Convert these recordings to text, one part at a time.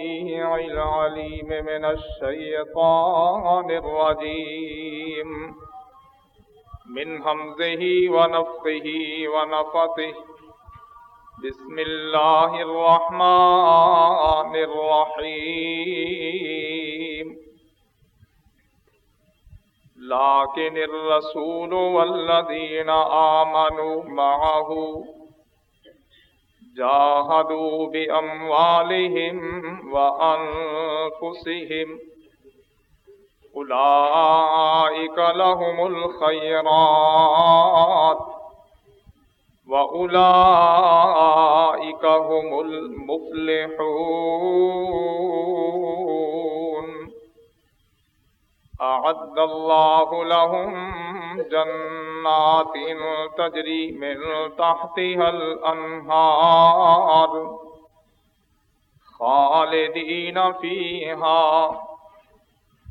العليم من الشيطان الرجيم من همزه ونفقه ونفته بسم الله الرحمن الرحيم لكن الرسول والذين آمنوا معه جاهدوا بأموالهم وأنفسهم أولئك لهم الخيرات وأولئك هم المفلحون أعد الله لهم جنات تجري من تحتها الأنهار خالدين فيها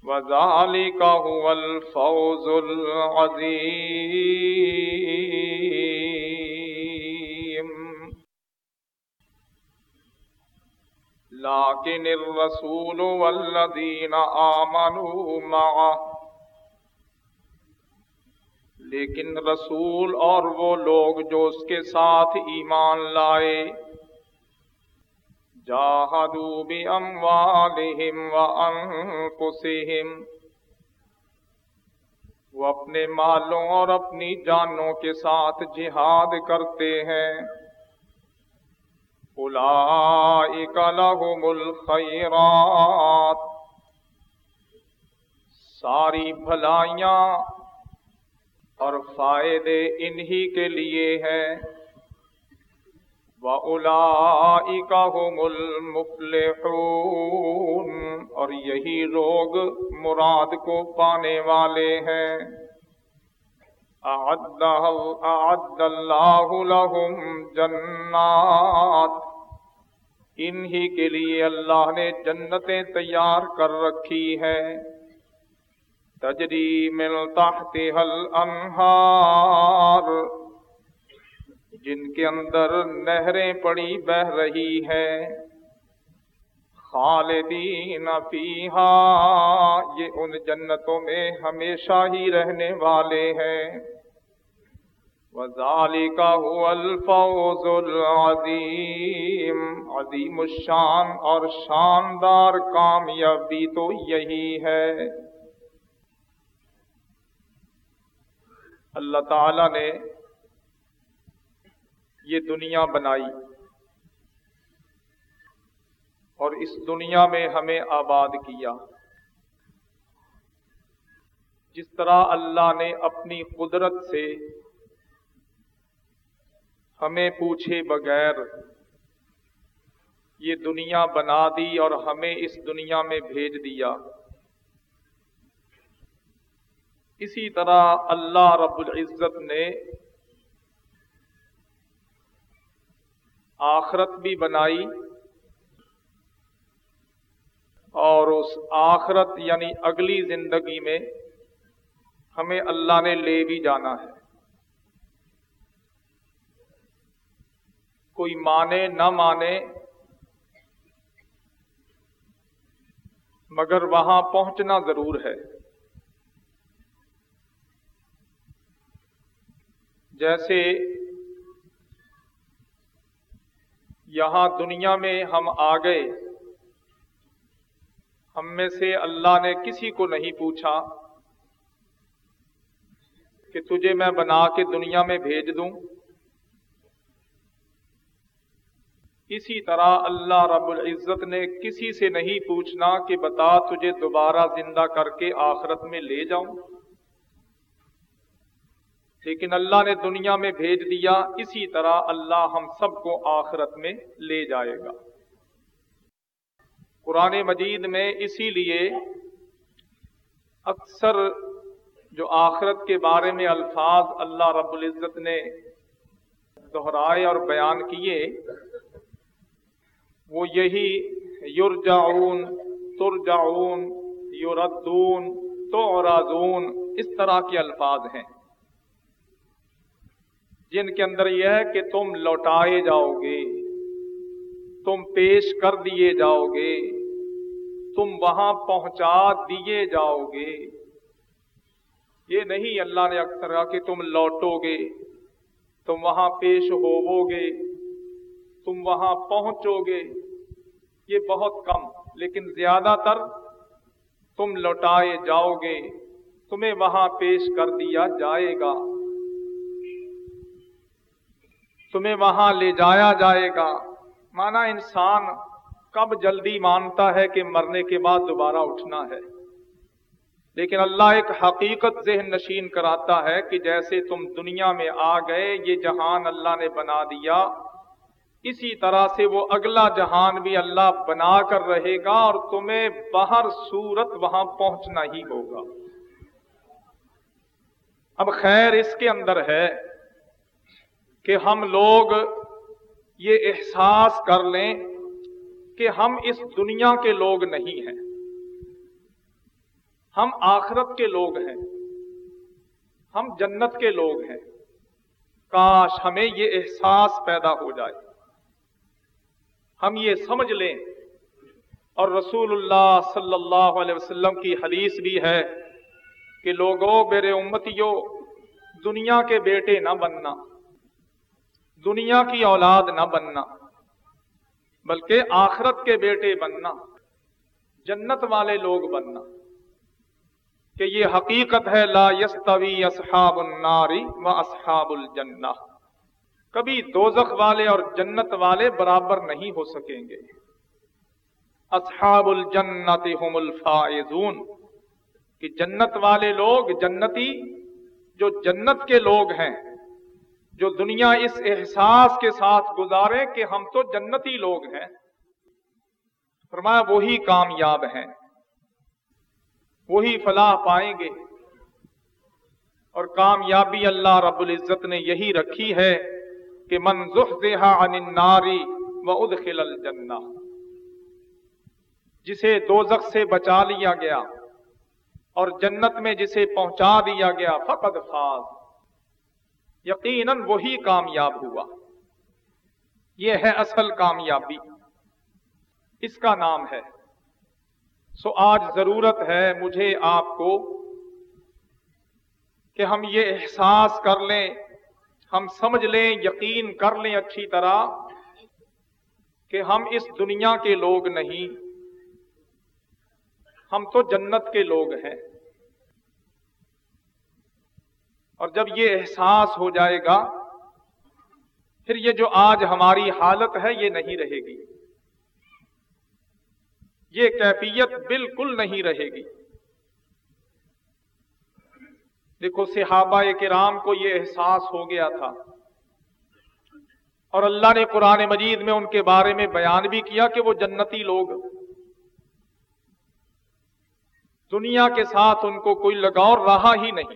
وذلك هو الفوز العظيم لكن الرسول والذين آمنوا معه۔ لیکن رسول اور وہ لوگ جو اس کے ساتھ ایمان لائے جاہدو بھی اموالہم و انفسہم وہ اپنے مالوں اور اپنی جانوں کے ساتھ جہاد کرتے ہیں۔ اولئک لہم الخیرات ساری بھلائیاں اور فائدے انہی کے لیے ہے اور یہی لوگ مراد کو پانے والے ہیں۔ اعد اللہ لهم جنات. انہی کے لیے اللہ نے جنتیں تیار کر رکھی ہے تجری من تحتها الانہار. جن کے اندر نہریں پڑی بہ رہی ہے خالدین فیہا. یہ ان جنتوں میں ہمیشہ ہی رہنے والے ہیں. وَذَلِكَ هُوَ الْفَوْزُ الْعَظِيمُ. عظیم الشان، اور شاندار کامیابی تو یہی ہے۔ اللہ تعالی نے یہ دنیا بنائی اور اس دنیا میں ہمیں آباد کیا۔ جس طرح اللہ نے اپنی قدرت سے ہمیں پوچھے بغیر یہ دنیا بنا دی اور ہمیں اس دنیا میں بھیج دیا۔ اسی طرح اللہ رب العزت نے آخرت بھی بنائی اور اس آخرت یعنی اگلی زندگی میں ہمیں اللہ نے لے بھی جانا ہے۔ کوئی مانے نہ مانے، مگر وہاں پہنچنا ضرور ہے۔ جیسے یہاں دنیا میں ہم آ گئے، ہم میں سے اللہ نے کسی کو نہیں پوچھا کہ تجھے میں بنا کے دنیا میں بھیج دوں۔ اسی طرح اللہ رب العزت نے کسی سے نہیں پوچھنا کہ بتا تجھے دوبارہ زندہ کر کے آخرت میں لے جاؤں۔ لیکن اللہ نے دنیا میں بھیج دیا، اسی طرح اللہ ہم سب کو آخرت میں لے جائے گا۔ قرآن مجید میں اسی لیے اکثر جو آخرت کے بارے میں الفاظ اللہ رب العزت نے دہرائے اور بیان کیے وہ یہی یورجاون ترجاون یوردون تو اس طرح کے الفاظ ہیں۔ جن کے اندر یہ ہے کہ تم لوٹائے جاؤ گے تم پیش کر دیے جاؤ گے تم وہاں پہنچا دیے جاؤ گے یہ نہیں، اللہ نے اکثر کہا کہ تم لوٹو گے تم وہاں پیش ہوو گے تم وہاں پہنچو گے یہ بہت کم، لیکن زیادہ تر تم لوٹائے جاؤ گے، تمہیں وہاں پیش کر دیا جائے گا۔ تمہیں وہاں لے جایا جائے گا۔ مانا انسان کب جلدی مانتا ہے کہ مرنے کے بعد دوبارہ اٹھنا ہے۔ لیکن اللہ ایک حقیقت ذہن نشین کراتا ہے کہ جیسے تم دنیا میں آ گئے، یہ جہان اللہ نے بنا دیا۔ اسی طرح سے وہ اگلا جہان بھی اللہ بنا کر رہے گا اور تمہیں باہر صورت وہاں پہنچنا ہی ہوگا۔ اب خیر اس کے اندر ہے کہ ہم لوگ یہ احساس کر لیں کہ ہم اس دنیا کے لوگ نہیں ہیں۔ ہم آخرت کے لوگ ہیں۔ ہم جنت کے لوگ ہیں۔ کاش ہمیں یہ احساس پیدا ہو جائے۔ ہم یہ سمجھ لیں۔ اور رسول اللہ صلی اللہ علیہ وسلم کی حدیث بھی ہے کہ لوگوں میرے امتیوں دنیا کے بیٹے نہ بننا، دنیا کی اولاد نہ بننا، بلکہ آخرت کے بیٹے بننا، جنت والے لوگ بننا۔ کہ یہ حقیقت ہے، لا یستوی اصحاب الناری و اصحاب الجنہ۔ کبھی دوزخ والے اور جنت والے برابر نہیں ہو سکیں گے۔ اصحاب الجنت هم الفائزون۔ کہ جنت والے لوگ جنتی، جو جنت کے لوگ ہیں، جو دنیا اس احساس کے ساتھ گزارے کہ ہم تو جنتی لوگ ہیں۔ فرمایا، وہی کامیاب ہیں۔ وہی فلاح پائیں گے۔ اور کامیابی اللہ رب العزت نے یہی رکھی ہے۔ کہ عن الناری و ادخل الجنہ۔ جسے دوزخ سے بچا لیا گیا اور جنت میں جسے پہنچا دیا گیا، فقد فاض یقیناً وہی کامیاب ہوا۔ یہ ہے اصل کامیابی۔ اس کا نام ہے۔ سو آج ضرورت ہے مجھے آپ کو کہ ہم یہ احساس کر لیں ہم سمجھ لیں، یقین کر لیں اچھی طرح کہ ہم اس دنیا کے لوگ نہیں۔ ہم تو جنت کے لوگ ہیں۔ اور جب یہ احساس ہو جائے گا، پھر یہ جو آج ہماری حالت ہے، یہ نہیں رہے گی۔ یہ کیفیت بالکل نہیں رہے گی۔ دیکھو، صحابہ کرام کو یہ احساس ہو گیا تھا۔ اور اللہ نے قرآن مجید میں ان کے بارے میں بیان بھی کیا کہ وہ جنتی لوگ۔ دنیا کے ساتھ ان کو کوئی لگاؤ رہا ہی نہیں۔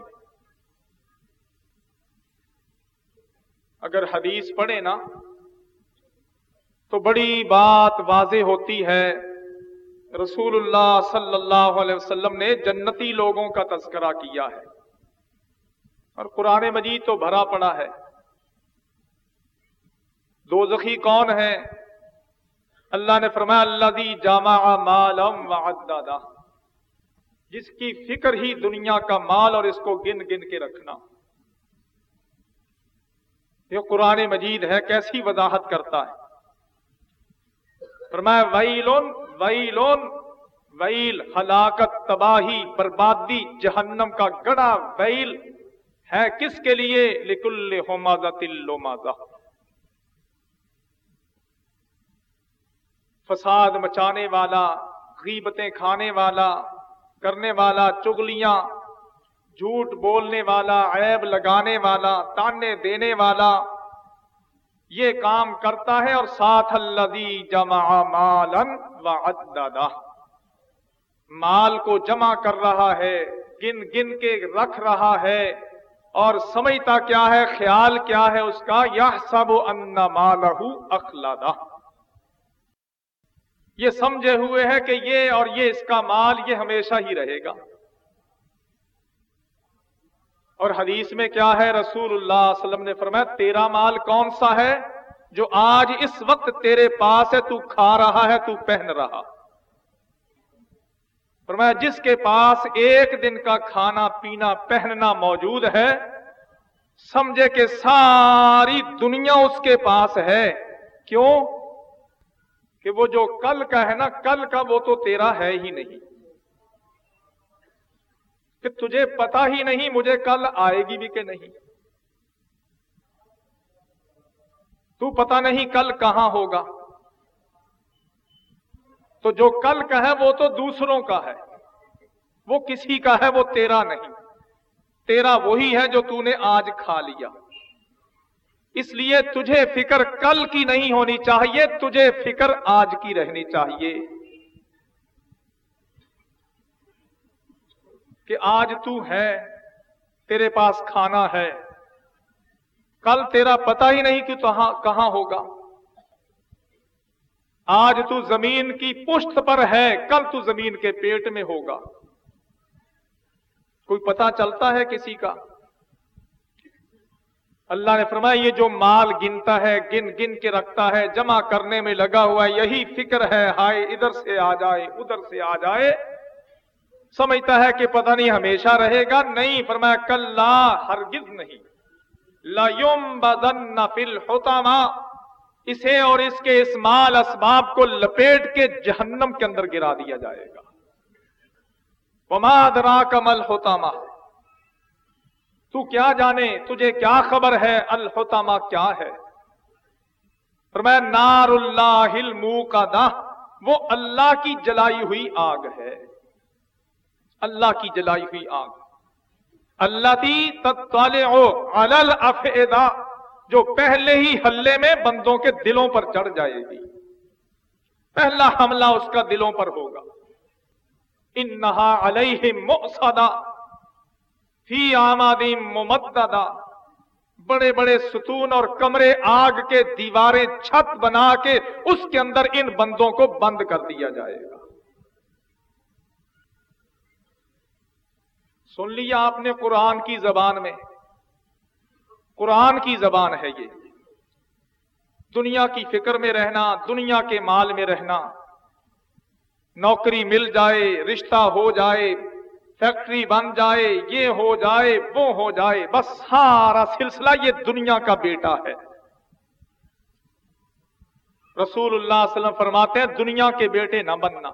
اگر حدیث پڑھے نا، تو بڑی بات واضح ہوتی ہے۔ رسول اللہ صلی اللہ علیہ وسلم نے جنتی لوگوں کا تذکرہ کیا ہے۔ اور قرآن مجید تو بھرا پڑا ہے۔ دو زخی کون ہے اللہ نے فرمایا اللہ دی جامع مالم و جس کی فکر ہی دنیا کا مال اور اس کو گن گن کے رکھنا۔ یہ قرآن مجید ہے، کیسی وضاحت کرتا ہے۔ فرمایا ویلون ویلون ویل ہلاکت، تباہی، بربادی، جہنم کا گڑا، ویل ہے کس کے لیے؟ لکل ہومازا تلو مازا فساد مچانے والا، غیبتیں کھانے والا، کرنے والا چگلیاں جھوٹ بولنے والا، عیب لگانے والا، تانے دینے والا، یہ کام کرتا ہے اور ساتھ اللہ جمع مالن و مال کو جمع کر رہا ہے، گن گن کے رکھ رہا ہے۔ اور سمجھتا کیا ہے، خیال کیا ہے اس کا؟ یہ سب ان مالہ اخلادہ یہ سمجھے ہوئے ہے کہ یہ اور یہ اس کا مال یہ ہمیشہ ہی رہے گا۔ اور حدیث میں کیا ہے؟ رسول اللہ علیہ وسلم نے فرمایا، تیرا مال کون سا ہے جو آج اس وقت تیرے پاس ہے، تو کھا رہا ہے، تو پہن رہا۔ فرمایا، جس کے پاس ایک دن کا کھانا، پینا، پہننا موجود ہے، سمجھے کہ ساری دنیا اس کے پاس ہے۔ کیوں؟ کہ وہ جو کل کا ہے نا، کل کا وہ تو تیرا ہے ہی نہیں۔ کہ تجھے پتا ہی نہیں مجھے کل آئے گی بھی کہ نہیں۔ تو پتا نہیں کل کہاں ہوگا۔ تو جو کل کا ہے وہ تو دوسروں کا ہے۔ وہ کسی کا ہے وہ تیرا نہیں۔ تیرا وہی ہے جو تو نے آج کھا لیا۔ اس لیے تجھے فکر کل کی نہیں ہونی چاہیے، تجھے فکر آج کی رہنی چاہیے۔ کہ آج تو ہے، تیرے پاس کھانا ہے۔ کل تیرا پتا ہی نہیں کہ ہاں، کہاں ہوگا۔ آج تو زمین کی پشت پر ہے، کل تو زمین کے پیٹ میں ہوگا۔ کوئی پتا چلتا ہے کسی کا؟ اللہ نے فرمایا، یہ جو مال گنتا ہے، گن گن کے رکھتا ہے، جمع کرنے میں لگا ہوا ہے یہی فکر ہے۔ ہائے، ادھر سے آ جائے، ادھر سے آ جائے۔ سمجھتا ہے کہ پتہ نہیں ہمیشہ رہے گا۔ نہیں، فرمایا، کل لا، ہرگز نہیں۔ لا بدن فل ہوتا اسے اور اس کے اس مال اسباب کو لپیٹ کے جہنم کے اندر گرا دیا جائے گا۔ وماد را کمل ہوتا تو کیا جانے، تجھے کیا خبر ہے؟ الحتامہ کیا ہے؟ فرمایا، نار اللہ منہ کا دا وہ اللہ کی جلائی ہوئی آگ ہے۔ اللہ کی جلائی ہوئی آگ۔ اللہ تی تالے افیدا جو پہلے ہی حلے میں بندوں کے دلوں پر چڑھ جائے گی۔ پہلا حملہ اس کا دلوں پر ہوگا۔ انہا علیہ مؤصدہ، فی آمادی ممددہ۔ بڑے بڑے ستون اور کمرے آگ کے دیواریں چھت بنا کے اس کے اندر ان بندوں کو بند کر دیا جائے گا۔ سن لیا آپ نے قرآن کی زبان میں۔ قرآن کی زبان ہے یہ۔ دنیا کی فکر میں رہنا، دنیا کے مال میں رہنا۔ نوکری مل جائے، رشتہ ہو جائے، فیکٹری بن جائے، یہ ہو جائے، وہ ہو جائے۔ بس سارا سلسلہ یہ دنیا کا بیٹا ہے۔ رسول اللہ علیہ وسلم فرماتے ہیں، دنیا کے بیٹے نہ بننا۔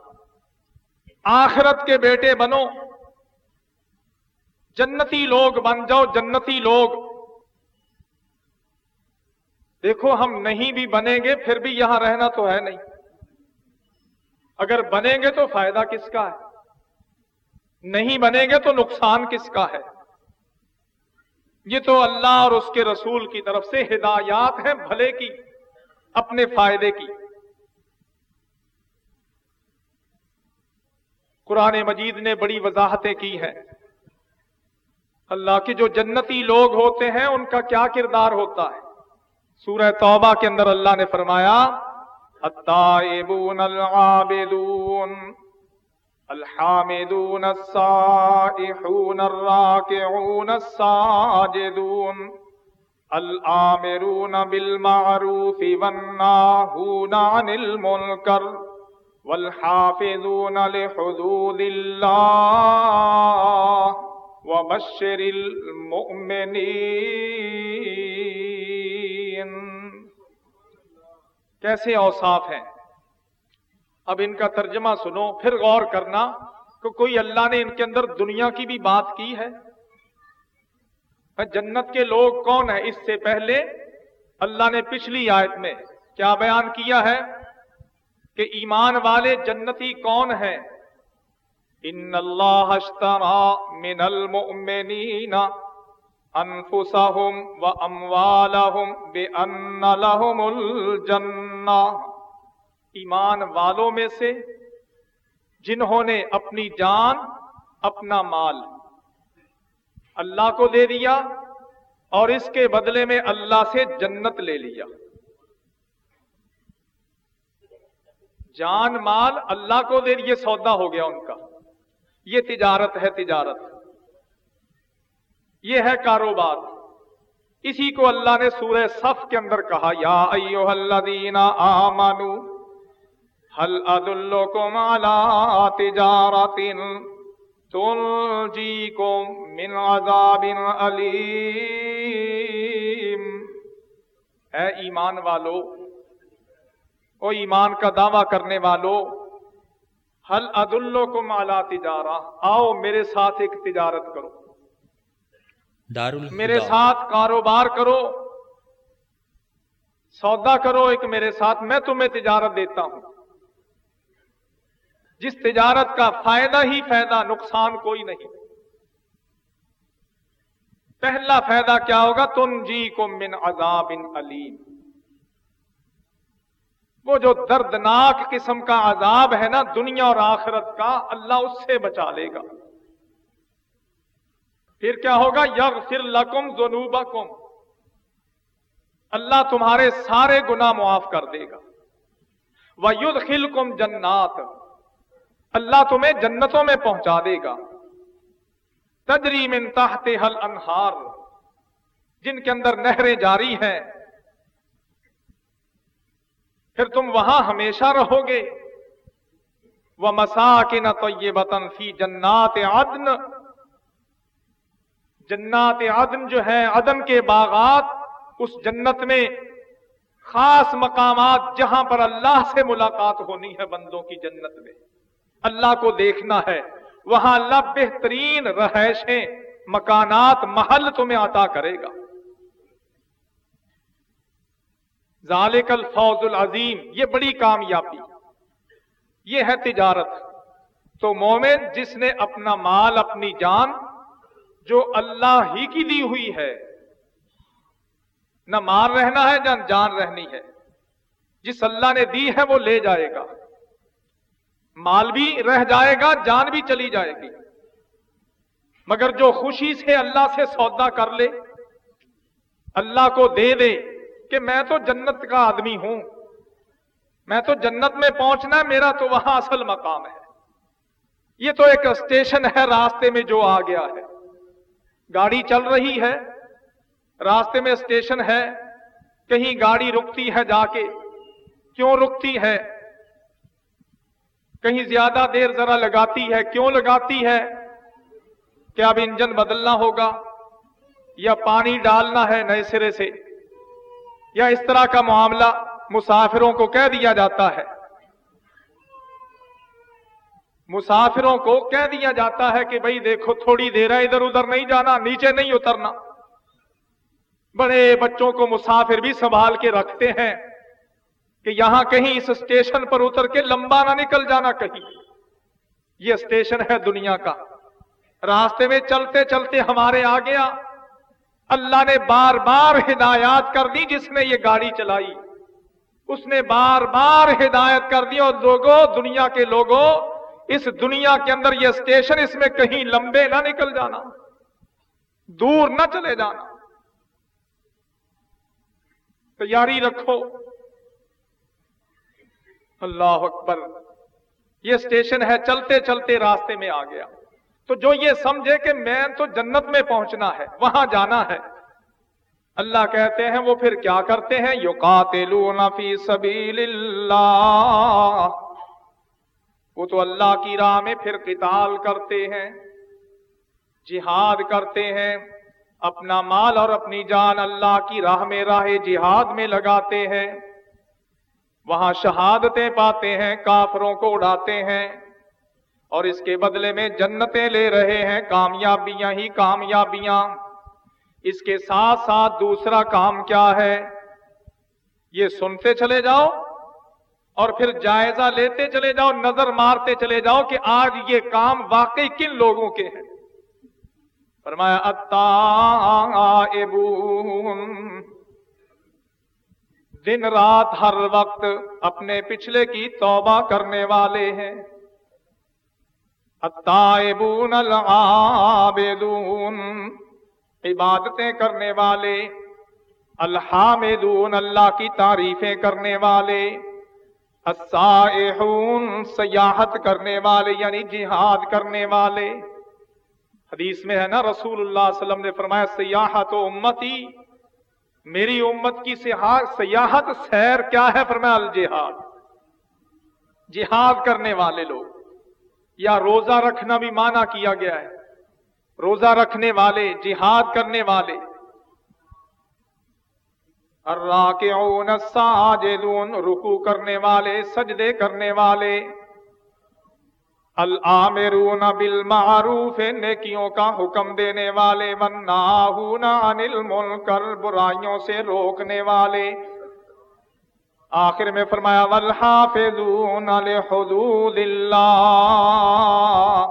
آخرت کے بیٹے بنو۔ جنتی لوگ بن جاؤ، جنتی لوگ۔ دیکھو ہم نہیں بھی بنیں گے پھر بھی یہاں رہنا تو ہے نہیں۔ اگر بنیں گے تو فائدہ کس کا ہے؟ نہیں بنیں گے تو نقصان کس کا ہے؟ یہ تو اللہ اور اس کے رسول کی طرف سے ہدایات ہیں بھلے کی، اپنے فائدے کی۔ قرآن مجید نے بڑی وضاحتیں کی ہیں۔ اللہ کے جو جنتی لوگ ہوتے ہیں، ان کا کیا کردار ہوتا ہے؟ سورہ توبہ کے اندر اللہ نے فرمایا، التائبون العابدون، الحامدون السائحون الراكعون الساجدون، الآمرون بالمعروف والناهون عن المنكر والحافظون لحدود الله وبشر المؤمنين کیسے اوصاف ہیں؟ اب ان کا ترجمہ سنو، پھر غور کرنا کہ کوئی اللہ نے ان کے اندر دنیا کی بھی بات کی ہے؟ جنت کے لوگ کون ہیں؟ اس سے پہلے اللہ نے پچھلی آیت میں کیا بیان کیا ہے کہ ایمان والے جنتی کون ہیں؟ ان اللہ من المؤمنین۔ انفسهم و بان لهم الجنہ ایمان والوں میں سے جنہوں نے اپنی جان، اپنا مال اللہ کو دے دیا اور اس کے بدلے میں اللہ سے جنت لے لیا۔ جان، مال اللہ کو دے یہ سودا ہو گیا ان کا۔ یہ تجارت ہے، تجارت۔ یہ ہے کاروبار۔ اسی کو اللہ نے سورہ صف کے اندر کہا، یا ایوہ الذین آمنو حل ادلکم علی تجارت تنجیکم من عذاب علیم۔ اے ایمان والو، او ایمان کا دعویٰ کرنے والو حل ادلکم علی تجارہ، آؤ میرے ساتھ ایک تجارت کرو۔ دار میرے ساتھ کاروبار کرو، سودا کرو، ایک میرے ساتھ میں تمہیں تجارت دیتا ہوں۔ جس تجارت کا فائدہ ہی فائدہ، نقصان کوئی نہیں۔ پہلا فائدہ کیا ہوگا؟ تم جی کو من عذاب علیم۔ وہ جو دردناک قسم کا عذاب ہے نا، دنیا اور آخرت کا، اللہ اس سے بچا لے گا۔ پھر کیا ہوگا؟ یغفر لکم ذنوبکم۔ اللہ تمہارے سارے گناہ معاف کر دے گا۔ وَيُدْخِلْكُمْ جنات۔ اللہ تمہیں جنتوں میں پہنچا دے گا۔ تجری من تحت حل انہار جن کے اندر نہریں جاری ہیں۔ پھر تم وہاں ہمیشہ رہو گے۔ وہ مساکن طیبتن فی جنات عدن۔ جنات عدن جو ہے عدن کے باغات، اس جنت میں خاص مقامات جہاں پر اللہ سے ملاقات ہونی ہے بندوں کی جنت میں۔ اللہ کو دیکھنا ہے، وہاں اللہ بہترین رہائشیں، مکانات، محل تمہیں عطا کرے گا۔ ذالک الفوز العظیم، یہ بڑی کامیابی۔ یہ ہے تجارت۔ تو مومن جس نے اپنا مال، اپنی جان جو اللہ ہی کی دی ہوئی ہے۔ نہ مار رہنا ہے، نہ جان رہنی ہے۔ جس اللہ نے دی ہے، وہ لے جائے گا۔ مال بھی رہ جائے گا، جان بھی چلی جائے گی۔ مگر جو خوشی سے اللہ سے سودا کر لے، اللہ کو دے دے کہ میں تو جنت کا آدمی ہوں۔ میں تو جنت میں پہنچنا میرا تو وہاں اصل مقام ہے۔ یہ تو ایک اسٹیشن ہے، راستے میں جو آ گیا ہے۔ گاڑی چل رہی ہے، راستے میں اسٹیشن ہے، کہیں گاڑی رکتی ہے جا کے۔ کیوں رکتی ہے؟ کہیں زیادہ دیر ذرا لگاتی ہے، کیوں لگاتی ہے؟ کیا اب انجن بدلنا ہوگا؟ یا پانی ڈالنا ہے نئے سرے سے؟ یا اس طرح کا معاملہ مسافروں کو کہہ دیا جاتا ہے؟ مسافروں کو کہہ دیا جاتا ہے کہ بھائی دیکھو، تھوڑی دیر ہے، ادھر ادھر نہیں جانا، نیچے نہیں اترنا۔ بڑے بچوں کو مسافر بھی سنبھال کے رکھتے ہیں کہ یہاں کہیں اس اسٹیشن پر اتر کے لمبا نہ نکل جانا کہیں۔ یہ اسٹیشن ہے دنیا کا۔ راستے میں چلتے چلتے ہمارے آ۔ گیا اللہ نے بار بار ہدایات کر دی جس نے یہ گاڑی چلائی۔ اس نے بار بار ہدایت کر دی اور لوگوں، دنیا کے لوگوں اس دنیا کے اندر یہ اسٹیشن اس میں کہیں لمبے نہ نکل جانا، دور نہ چلے جانا۔ تیاری رکھو۔ اللہ اکبر، یہ اسٹیشن ہے، چلتے چلتے راستے میں آ گیا۔ تو جو یہ سمجھے کہ میں تو جنت میں پہنچنا ہے، وہاں جانا ہے۔ اللہ کہتے ہیں، وہ پھر کیا کرتے ہیں؟ یو فی سبیل اللہ۔ وہ تو اللہ کی راہ میں پھر قتال کرتے ہیں، جہاد کرتے ہیں، اپنا مال اور اپنی جان اللہ کی راہ میں، راہ جہاد میں لگاتے ہیں۔ وہاں شہادتیں پاتے ہیں، کافروں کو اڑاتے ہیں۔ اور اس کے بدلے میں جنتیں لے رہے ہیں، کامیابیاں ہی کامیابیاں۔ اس کے ساتھ ساتھ دوسرا کام کیا ہے؟ یہ سنتے چلے جاؤ۔ اور پھر جائزہ لیتے چلے جاؤ، نظر مارتے چلے جاؤ کہ آج یہ کام واقعی کن لوگوں کے ہیں؟ فرمایا دن رات ہر وقت اپنے پچھلے کی توبہ کرنے والے ہیں۔ التائبون العابدون۔ عبادتیں کرنے والے۔ الحامدون، اللہ کی تعریفیں کرنے والے۔ السائحون، سیاحت کرنے والے یعنی جہاد کرنے والے۔ حدیث میں ہے نا رسول اللہ علیہ وسلم نے فرمایا، سیاحت و امتی، میری امت کی سیاحت سیر کیا ہے؟ فرمایا، الجہاد۔ جہاد کرنے والے لوگ۔ یا روزہ رکھنا بھی مانا کیا گیا ہے۔ روزہ رکھنے والے، جہاد کرنے والے۔ الراکعون الساجدون رکو کرنے والے، سجدے کرنے والے۔ العامرون بالمعروف، نیکیوں کا حکم دینے والے۔ والناہون عن المنکر، برائیوں سے روکنے والے۔ آخر میں فرمایا، والحافظون لحدود اللہ۔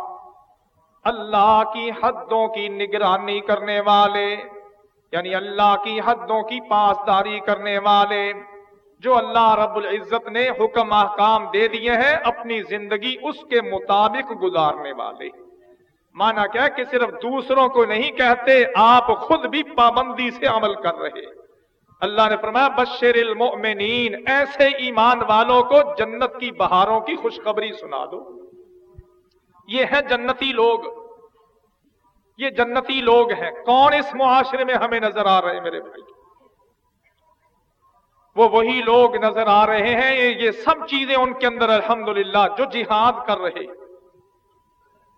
اللہ کی حدوں کی نگرانی کرنے والے۔ یعنی اللہ کی حدوں کی پاسداری کرنے والے جو اللہ رب العزت نے حکم احکام دے دیے ہیں، اپنی زندگی اس کے مطابق گزارنے والے۔ مانا کیا کہ صرف دوسروں کو نہیں کہتے، آپ خود بھی پابندی سے عمل کر رہے۔ اللہ نے فرمایا، بشر المؤمنین، ایسے ایمان والوں کو جنت کی بہاروں کی خوشخبری سنا دو۔ یہ ہے جنتی لوگ۔ یہ جنتی لوگ ہیں۔ کون اس معاشرے میں ہمیں نظر آ رہے ہیں میرے بھائی؟ وہ وہی لوگ نظر آ رہے ہیں۔ یہ سب چیزیں ان کے اندر الحمدللہ جو جہاد کر رہے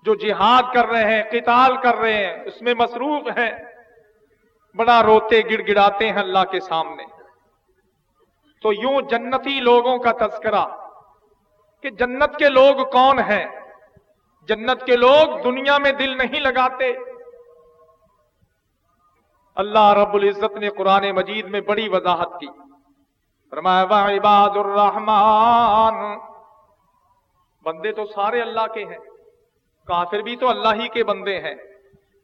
جو جہاد کر رہے ہیں، قتال کر رہے ہیں، اس میں مصروف ہیں۔ بڑا روتے گڑ گڑاتے ہیں اللہ کے سامنے۔ تو یوں جنتی لوگوں کا تذکرہ کہ جنت کے لوگ کون ہیں؟ جنت کے لوگ دنیا میں دل نہیں لگاتے۔ اللہ رب العزت نے قرآن مجید میں بڑی وضاحت کی۔ فرمایا عباد الرحمان بندے تو سارے اللہ کے ہیں۔ کافر بھی تو اللہ ہی کے بندے ہیں۔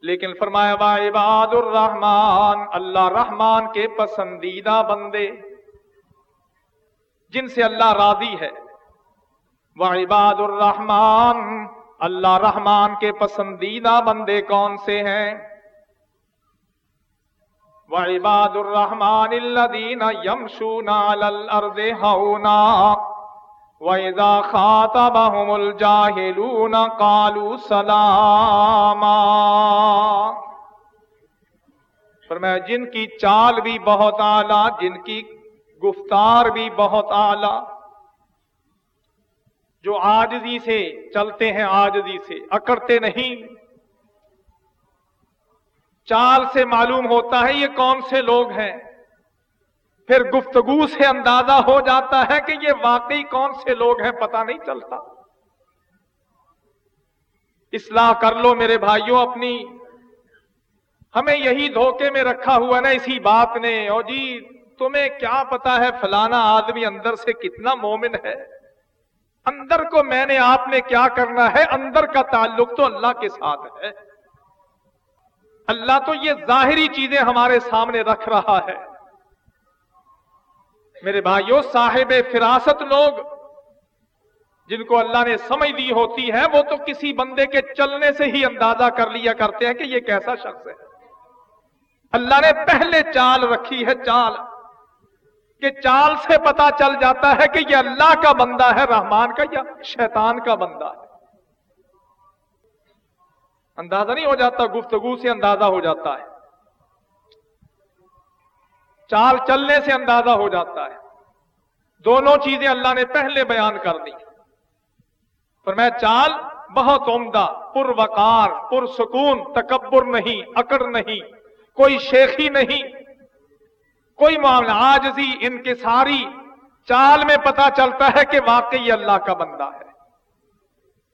لیکن فرمایا با عباد الرحمان اللہ رحمان کے پسندیدہ بندے۔ جن سے اللہ راضی ہے۔ وہ عباد الرحمان اللہ رحمان کے پسندیدہ بندے کون سے ہیں؟ وعباد الرحمن الذين يمشون على الأرض هونا وإذا خاطبهم الجاهلون قالوا سلاما۔ فرمایا، جن کی چال بھی بہت اعلیٰ، جن کی گفتار بھی بہت اعلیٰ جو آجزی سے چلتے ہیں آجزی سے، اکڑتے نہیں۔ چال سے معلوم ہوتا ہے یہ کون سے لوگ ہیں۔ پھر گفتگو سے اندازہ ہو جاتا ہے کہ یہ واقعی کون سے لوگ ہیں، پتہ نہیں چلتا۔ اصلاح کر لو میرے بھائیوں، اپنی۔ ہمیں یہی دھوکے میں رکھا ہوا نا اسی بات نے۔ اور جی تمہیں کیا پتا ہے، فلانا آدمی اندر سے کتنا مومن ہے۔ اندر کو میں نے آپ نے کیا کرنا ہے؟ اندر کا تعلق تو اللہ کے ساتھ ہے۔ اللہ تو یہ ظاہری چیزیں ہمارے سامنے رکھ رہا ہے۔ میرے بھائیوں صاحب فراست لوگ جن کو اللہ نے سمجھ دی ہوتی ہے، وہ تو کسی بندے کے چلنے سے ہی اندازہ کر لیا کرتے ہیں کہ یہ کیسا شخص ہے۔ اللہ نے پہلے چال رکھی ہے، چال۔ کہ چال سے پتا چل جاتا ہے کہ یہ اللہ کا بندہ ہے، رحمان کا یا شیطان کا بندہ ہے۔ اندازہ نہیں ہو جاتا، گفتگو سے اندازہ ہو جاتا ہے۔ چال چلنے سے اندازہ ہو جاتا ہے۔ دونوں چیزیں اللہ نے پہلے بیان کر دی۔ پر میں چال بہت عمدہ پر وقار پر سکون تکبر نہیں، اکڑ نہیں، کوئی شیخی نہیں۔ کوئی معاملہ آجزی ان کے ساری چال میں پتا چلتا ہے کہ واقعی اللہ کا بندہ ہے۔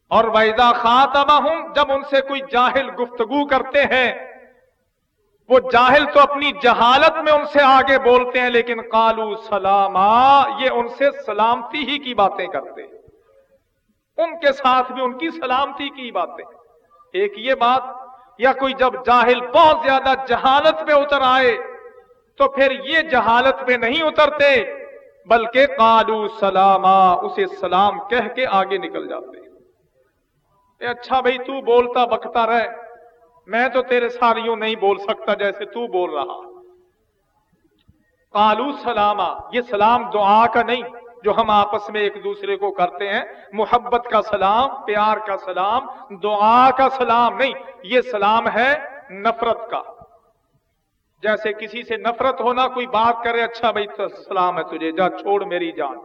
اور ویدا خاتمہ ہوں جب ان سے کوئی جاہل گفتگو کرتے ہیں، وہ جاہل تو اپنی جہالت میں ان سے آگے بولتے ہیں، لیکن کالو سلاما، یہ ان سے سلامتی ہی کی باتیں کرتے ہیں۔ ان کے ساتھ بھی ان کی سلامتی کی باتیں۔ ایک یہ بات، یا کوئی جب جاہل بہت زیادہ جہالت پہ اتر آئے تو پھر یہ جہالت پہ نہیں اترتے، بلکہ کالو سلاما، اسے سلام کہہ کے آگے نکل جاتے۔ اے اچھا بھائی، تو بولتا بکتا رہ۔ میں تو تیرے ساریوں نہیں بول سکتا جیسے تو بول رہا۔ کالو سلاما، یہ سلام دعا کا نہیں، جو ہم آپس میں ایک دوسرے کو کرتے ہیں۔ محبت کا سلام، پیار کا سلام، دعا کا سلام نہیں، یہ سلام ہے نفرت کا۔ جیسے کسی سے نفرت ہونا کوئی بات کرے اچھا بھائی سلام ہے تجھے، جا چھوڑ میری جان۔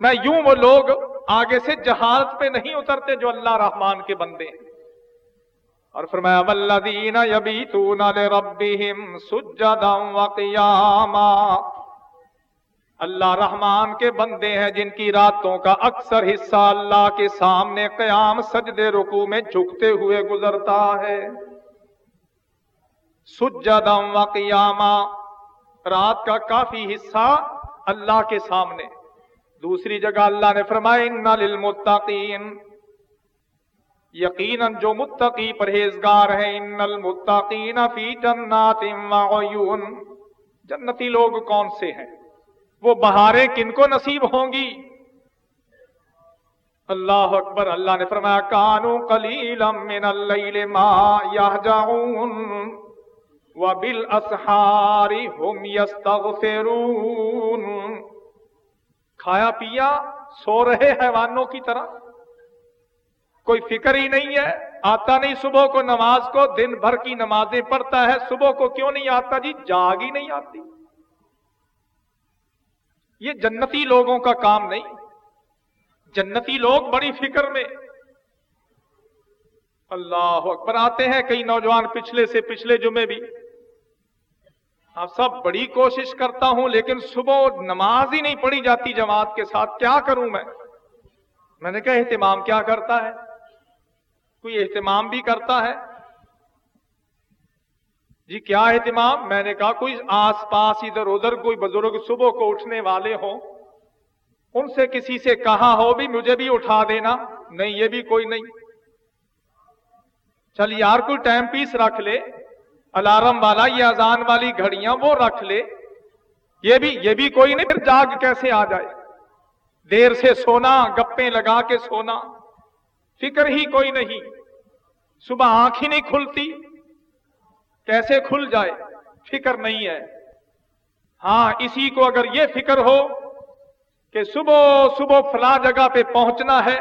میں یوں وہ لوگ آگے سے جہالت پہ نہیں اترتے جو اللہ رحمان کے بندے ہیں۔ اور فرمایا والذین یبیتون لربہم سجدا وقیاما اللہ رحمان کے بندے ہیں جن کی راتوں کا اکثر حصہ اللہ کے سامنے قیام، سجدے رکو میں جھکتے ہوئے گزرتا ہے۔ سجدا وقیاما رات کا کافی حصہ اللہ کے سامنے۔ دوسری جگہ اللہ نے فرمایا، ان للمتقین یقیناً جو متقی پرہیزگار ہیں، ان المتقین فی جنات وعیون جنتی لوگ کون سے ہیں؟ وہ بہاریں کن کو نصیب ہوں گی؟ اللہ اکبر، اللہ نے فرمایا کانو قلیلا من اللیل ما یہجعون وبالاسحار هم یستغفرون کھایا پیا، سو رہے حیوانوں کی طرح. کوئی فکر ہی نہیں ہے، آتا نہیں صبح کو نماز کو، دن بھر کی نمازیں پڑھتا ہے، صبح کو کیوں نہیں آتا جی؟ جاگ ہی نہیں آتی. یہ جنتی لوگوں کا کام نہیں. جنتی لوگ بڑی فکر میں. اللہ اکبر، آتے ہیں کئی نوجوان پچھلے سے پچھلے جمعے بھی. آپ سب بڑی کوشش کرتا ہوں، لیکن صبح نماز ہی نہیں پڑھی جاتی جماعت کے ساتھ، کیا کروں میں؟ میں نے کہا، اہتمام کیا کرتا ہے؟ کوئی اہتمام بھی کرتا ہے؟ جی کیا اہتمام؟ میں نے کہا، کوئی آس پاس، ادھر ادھر کوئی بزرگ صبح کو اٹھنے والے ہوں، ان سے کسی سے کہا ہو بھی مجھے بھی اٹھا دینا، نہیں، یہ بھی کوئی نہیں۔ چل یار، کوئی ٹائم پیس رکھ لے۔ الارم والا یہ اذان والی گھڑیاں وہ رکھ لے۔ یہ بھی یہ بھی کوئی نہیں، پھر جاگ کیسے آ جائے؟ دیر سے سونا گپے لگا کے سونا۔ فکر ہی کوئی نہیں۔ صبح آنکھ ہی نہیں کھلتی۔ کیسے کھل جائے؟ فکر نہیں ہے۔ ہاں اسی کو اگر یہ فکر ہو کہ صبح صبح فلاں جگہ پہ پہنچنا ہے،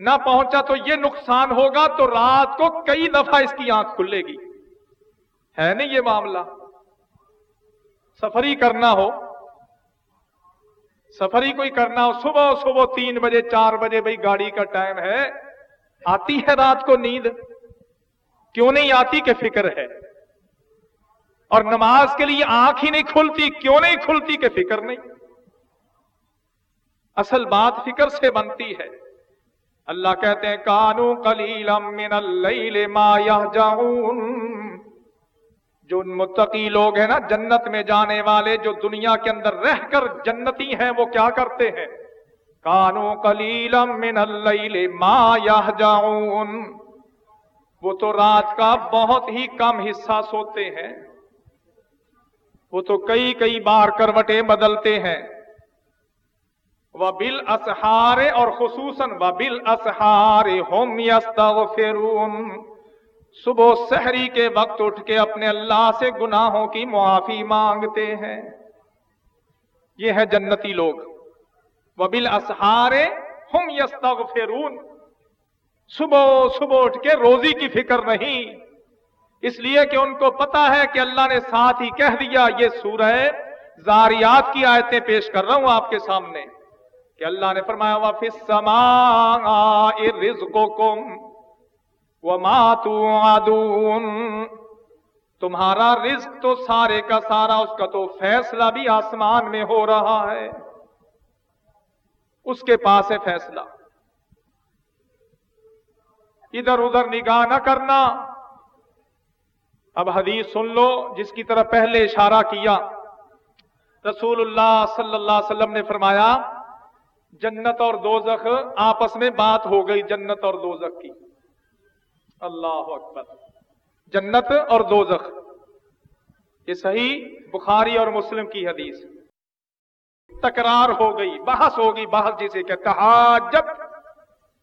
نہ پہنچا تو یہ نقصان ہوگا تو رات کو کئی دفعہ اس کی آنکھ کھلے گی۔ ہے نہیں یہ معاملہ؟ سفر ہی کرنا ہو۔ سفر ہی کوئی کرنا ہو، صبح صبح تین بجے، چار بجے بھائی گاڑی کا ٹائم ہے۔ آتی ہے رات کو نیند؟ کیوں نہیں آتی کہ فکر ہے؟ اور نماز کے لیے آنکھ ہی نہیں کھلتی، کیوں نہیں کھلتی کہ فکر نہیں؟ اصل بات فکر سے بنتی ہے۔ اللہ کہتے ہیں، کانو کلیلم من اللیل ما یہجعون۔ جو متقی لوگ ہیں نا، جنت میں جانے والے جو دنیا کے اندر رہ کر جنتی ہیں، وہ کیا کرتے ہیں؟ کانو کلیلم من اللیل ما یہجعون۔ وہ تو رات کا بہت ہی کم حصہ سوتے ہیں۔ وہ تو کئی کئی بار کروٹیں بدلتے ہیں۔ وہ بل اسہارے اور خصوصاً وہ بل اسہارے ہوم یستغفرون۔ صبح سحری کے وقت اٹھ کے اپنے اللہ سے گناہوں کی معافی مانگتے ہیں۔ یہ ہے جنتی لوگ۔ وبل اسہارے ہم یستغفرون۔ صبح صبح اٹھ کے روزی کی فکر نہیں۔ اس لیے کہ ان کو پتا ہے کہ اللہ نے ساتھ ہی کہہ دیا، یہ سورہ زاریات کی آیتیں پیش کر رہا ہوں آپ کے سامنے۔ کہ اللہ نے فرمایا وفی السماء رزقکم وما توعدون؟ تمہارا رزق تو سارے کا سارا، اس کا تو فیصلہ بھی آسمان میں ہو رہا ہے۔ اس کے پاس ہے فیصلہ۔ ادھر ادھر نگاہ نہ کرنا۔ اب حدیث سن لو، جس کی طرف پہلے اشارہ کیا۔ رسول اللہ صلی اللہ علیہ وسلم نے فرمایا، جنت اور دوزخ آپس میں بات ہو گئی، جنت اور دوزخ کی۔ اللہ اکبر۔ جنت اور دوزخ۔ یہ صحیح بخاری اور مسلم کی حدیث۔ تکرار ہو گئی، بحث ہوگی بحث جسے کہتا حاجت۔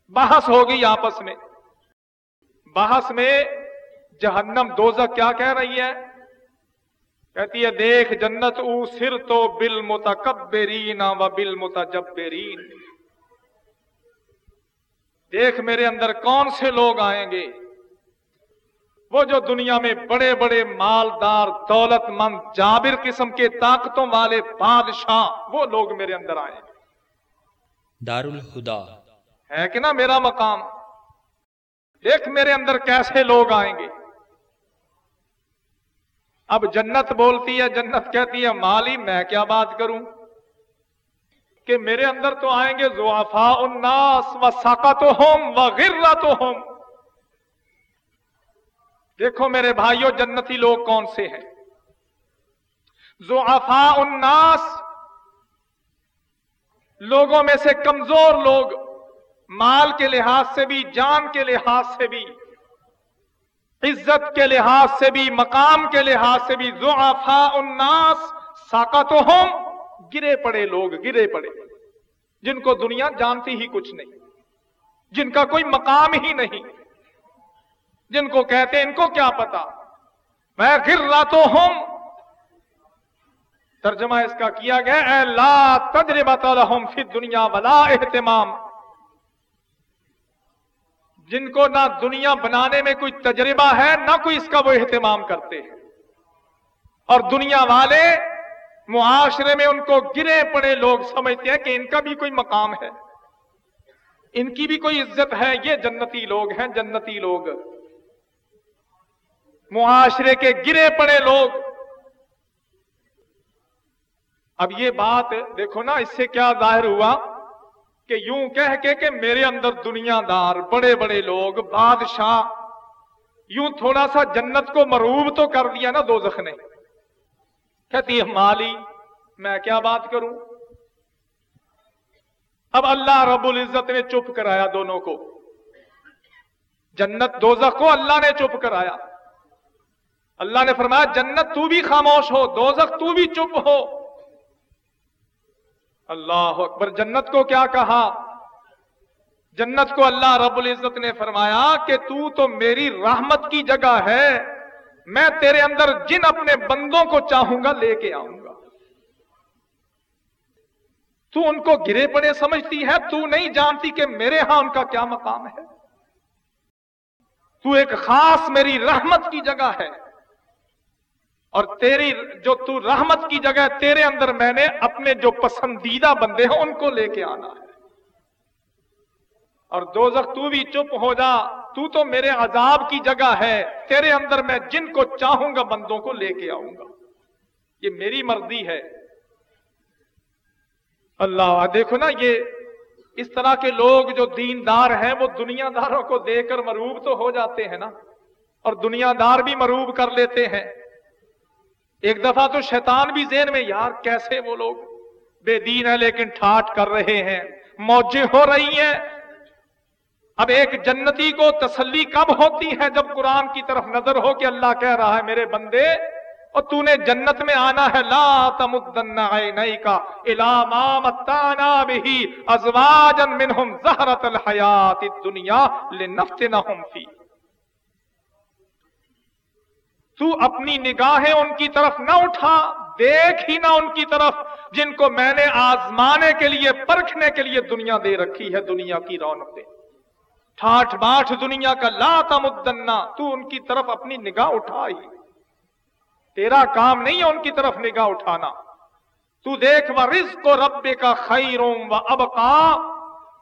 بحث ہوگی آپس میں۔ بحث میں جہنم دوزک کیا کہہ رہی ہے؟ کہتی ہے، دیکھ جنت، او سر تو بل متکبرین و بل متجبرین دیکھ میرے اندر کون سے لوگ آئیں گے؟ وہ جو دنیا میں بڑے بڑے مالدار دولت مند جابر قسم کے طاقتوں والے بادشاہ وہ لوگ میرے اندر آئے دار الہدا ہے کہ نا میرا مقام؟ دیکھ میرے اندر کیسے لوگ آئیں گے۔ اب جنت بولتی ہے جنت کہتی ہے مالی میں کیا بات کروں؟ کہ میرے اندر تو آئیں گے زوافا الناس و ساقت ہوم و غرت ہوم دیکھو میرے بھائیوں جنتی لوگ کون سے ہیں؟ زوافا الناس۔ لوگوں میں سے کمزور لوگ، مال کے لحاظ سے بھی، جان کے لحاظ سے بھی، عزت کے لحاظ سے بھی، مقام کے لحاظ سے بھی زعفاء الناس۔ ساقتہم گرے پڑے لوگ، گرے پڑے۔ جن کو دنیا جانتی ہی کچھ نہیں، جن کا کوئی مقام ہی نہیں۔ جن کو کہتے ان کو کیا پتا؟ میں گر راتو ہوں۔ ترجمہ اس کا کیا گیا، اے لا تجربہ لہم فی دنیا ولا اہتمام۔ جن کو نہ دنیا بنانے میں کوئی تجربہ ہے، نہ کوئی اس کا وہ اہتمام کرتے ہیں۔ اور دنیا والے معاشرے میں ان کو گرے پڑے لوگ سمجھتے ہیں کہ ان کا بھی کوئی مقام ہے۔ ان کی بھی کوئی عزت ہے، یہ جنتی لوگ ہیں، جنتی لوگ۔ معاشرے کے گرے پڑے لوگ۔ اب یہ بات دیکھو نا، اس سے کیا ظاہر ہوا کہ یوں کہہ کے کہ میرے اندر دنیا دار، بڑے بڑے لوگ، بادشاہ، یوں تھوڑا سا جنت کو مروب تو کر دیا نا دو نے۔ کہتی ہے، مالی، میں کیا بات کروں؟ اب اللہ رب العزت نے چپ کرایا دونوں کو۔ جنت دوزخ کو اللہ نے چپ کرایا۔ اللہ نے فرمایا، جنت تو بھی خاموش ہو، دوزخ تو بھی چپ ہو۔ اللہ اکبر، جنت کو کیا کہا؟ جنت کو اللہ رب العزت نے فرمایا کہ تو تو میری رحمت کی جگہ ہے، میں تیرے اندر جن اپنے بندوں کو چاہوں گا لے کے آؤں گا۔ تو ان کو گرے پڑے سمجھتی ہے، تو نہیں جانتی کہ میرے ہاں ان کا کیا مقام ہے۔ تو ایک خاص میری رحمت کی جگہ ہے۔ اور تیری جو تو رحمت کی جگہ تیرے اندر میں نے اپنے جو پسندیدہ بندے ہیں، ان کو لے کے آنا ہے۔ اور دوزخ، تو بھی چپ ہو جا۔ تو تو میرے عذاب کی جگہ ہے۔ تیرے اندر میں جن کو چاہوں گا، بندوں کو لے کے آؤں گا۔ یہ میری مرضی ہے۔ اللہ، دیکھو نا، یہ اس طرح کے لوگ جو دیندار ہیں، وہ دنیا داروں کو دے کر مروب تو ہو جاتے ہیں نا۔ اور دنیا دار بھی مروب کر لیتے ہیں۔ ایک دفعہ تو شیطان بھی ذہن میں، یار کیسے وہ لوگ بے دین ہے لیکن ٹھاٹ کر رہے ہیں، موجیں ہو رہی ہیں۔ اب ایک جنتی کو تسلی کب ہوتی ہے جب قرآن کی طرف نظر ہو کہ اللہ کہہ رہا ہے، میرے بندے، اور تو نے جنت میں آنا ہے۔ لا تمدن کا الاما ازواجن منہم زہرت الحیات الدنیا لنفتنہم فی تو اپنی نگاہیں ان کی طرف نہ اٹھا، دیکھ ہی نہ ان کی طرف، جن کو میں نے آزمانے کے لیے، پرکھنے کے لیے دنیا دے رکھی ہے دنیا کی رونق دے۔ ٹھاٹ باٹ دنیا کا لا تمدنا تو ان کی طرف اپنی نگاہ اٹھا ہی تیرا کام نہیں ہے ان کی طرف نگاہ اٹھانا۔ تو دیکھ وہ رزق و رب کا خیروں و ابقا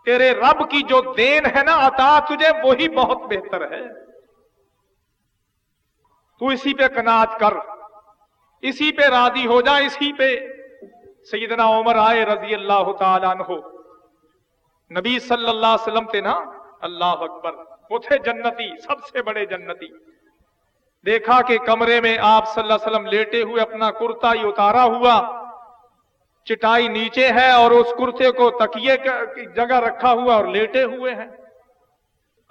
تیرے رب کی جو دین ہے نا عطا، تجھے وہی بہت بہتر ہے۔ تو اسی پہ کناج کر۔ اسی پہ راضی ہو جا، اسی پہ۔ سیدنا عمر آئے رضی اللہ تعالیٰ عنہ۔ نبی صلی اللہ علیہ وسلم تھے نا؟ اللہ اکبر۔ وہ تھے جنتی، سب سے بڑے جنتی۔ دیکھا کہ کمرے میں آپ صلی اللہ علیہ وسلم لیٹے ہوئے، اپنا کرتا ہی اتارا ہوا۔ چٹائی نیچے ہے اور اس کرتے کو تکیے کی جگہ رکھا ہوا اور لیٹے ہوئے ہیں۔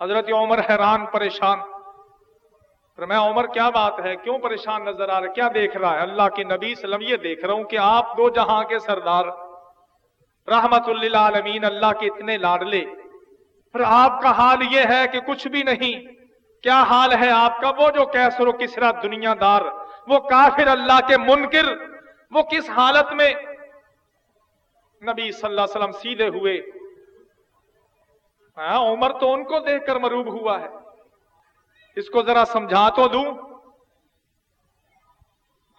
حضرت عمر حیران پریشان۔ میں عمر کیا بات ہے؟ کیوں پریشان نظر آ رہا کیا دیکھ رہا ہے؟ اللہ کے نبی وسلم یہ دیکھ رہا ہوں کہ آپ دو جہاں کے سردار رحمت اللہ عالمین اللہ کے اتنے لاڈلے۔ پھر آپ کا حال یہ ہے کہ کچھ بھی نہیں۔ کیا حال ہے آپ کا؟ وہ جو کیسر و کسرا دنیا دار، وہ کافر اللہ کے منکر، وہ کس حالت میں؟ نبی صلی اللہ علیہ وسلم سیدھے ہوئے۔ ہاں عمر تو ان کو دیکھ کر مروب ہوا ہے۔ اس کو ذرا سمجھا تو دوں۔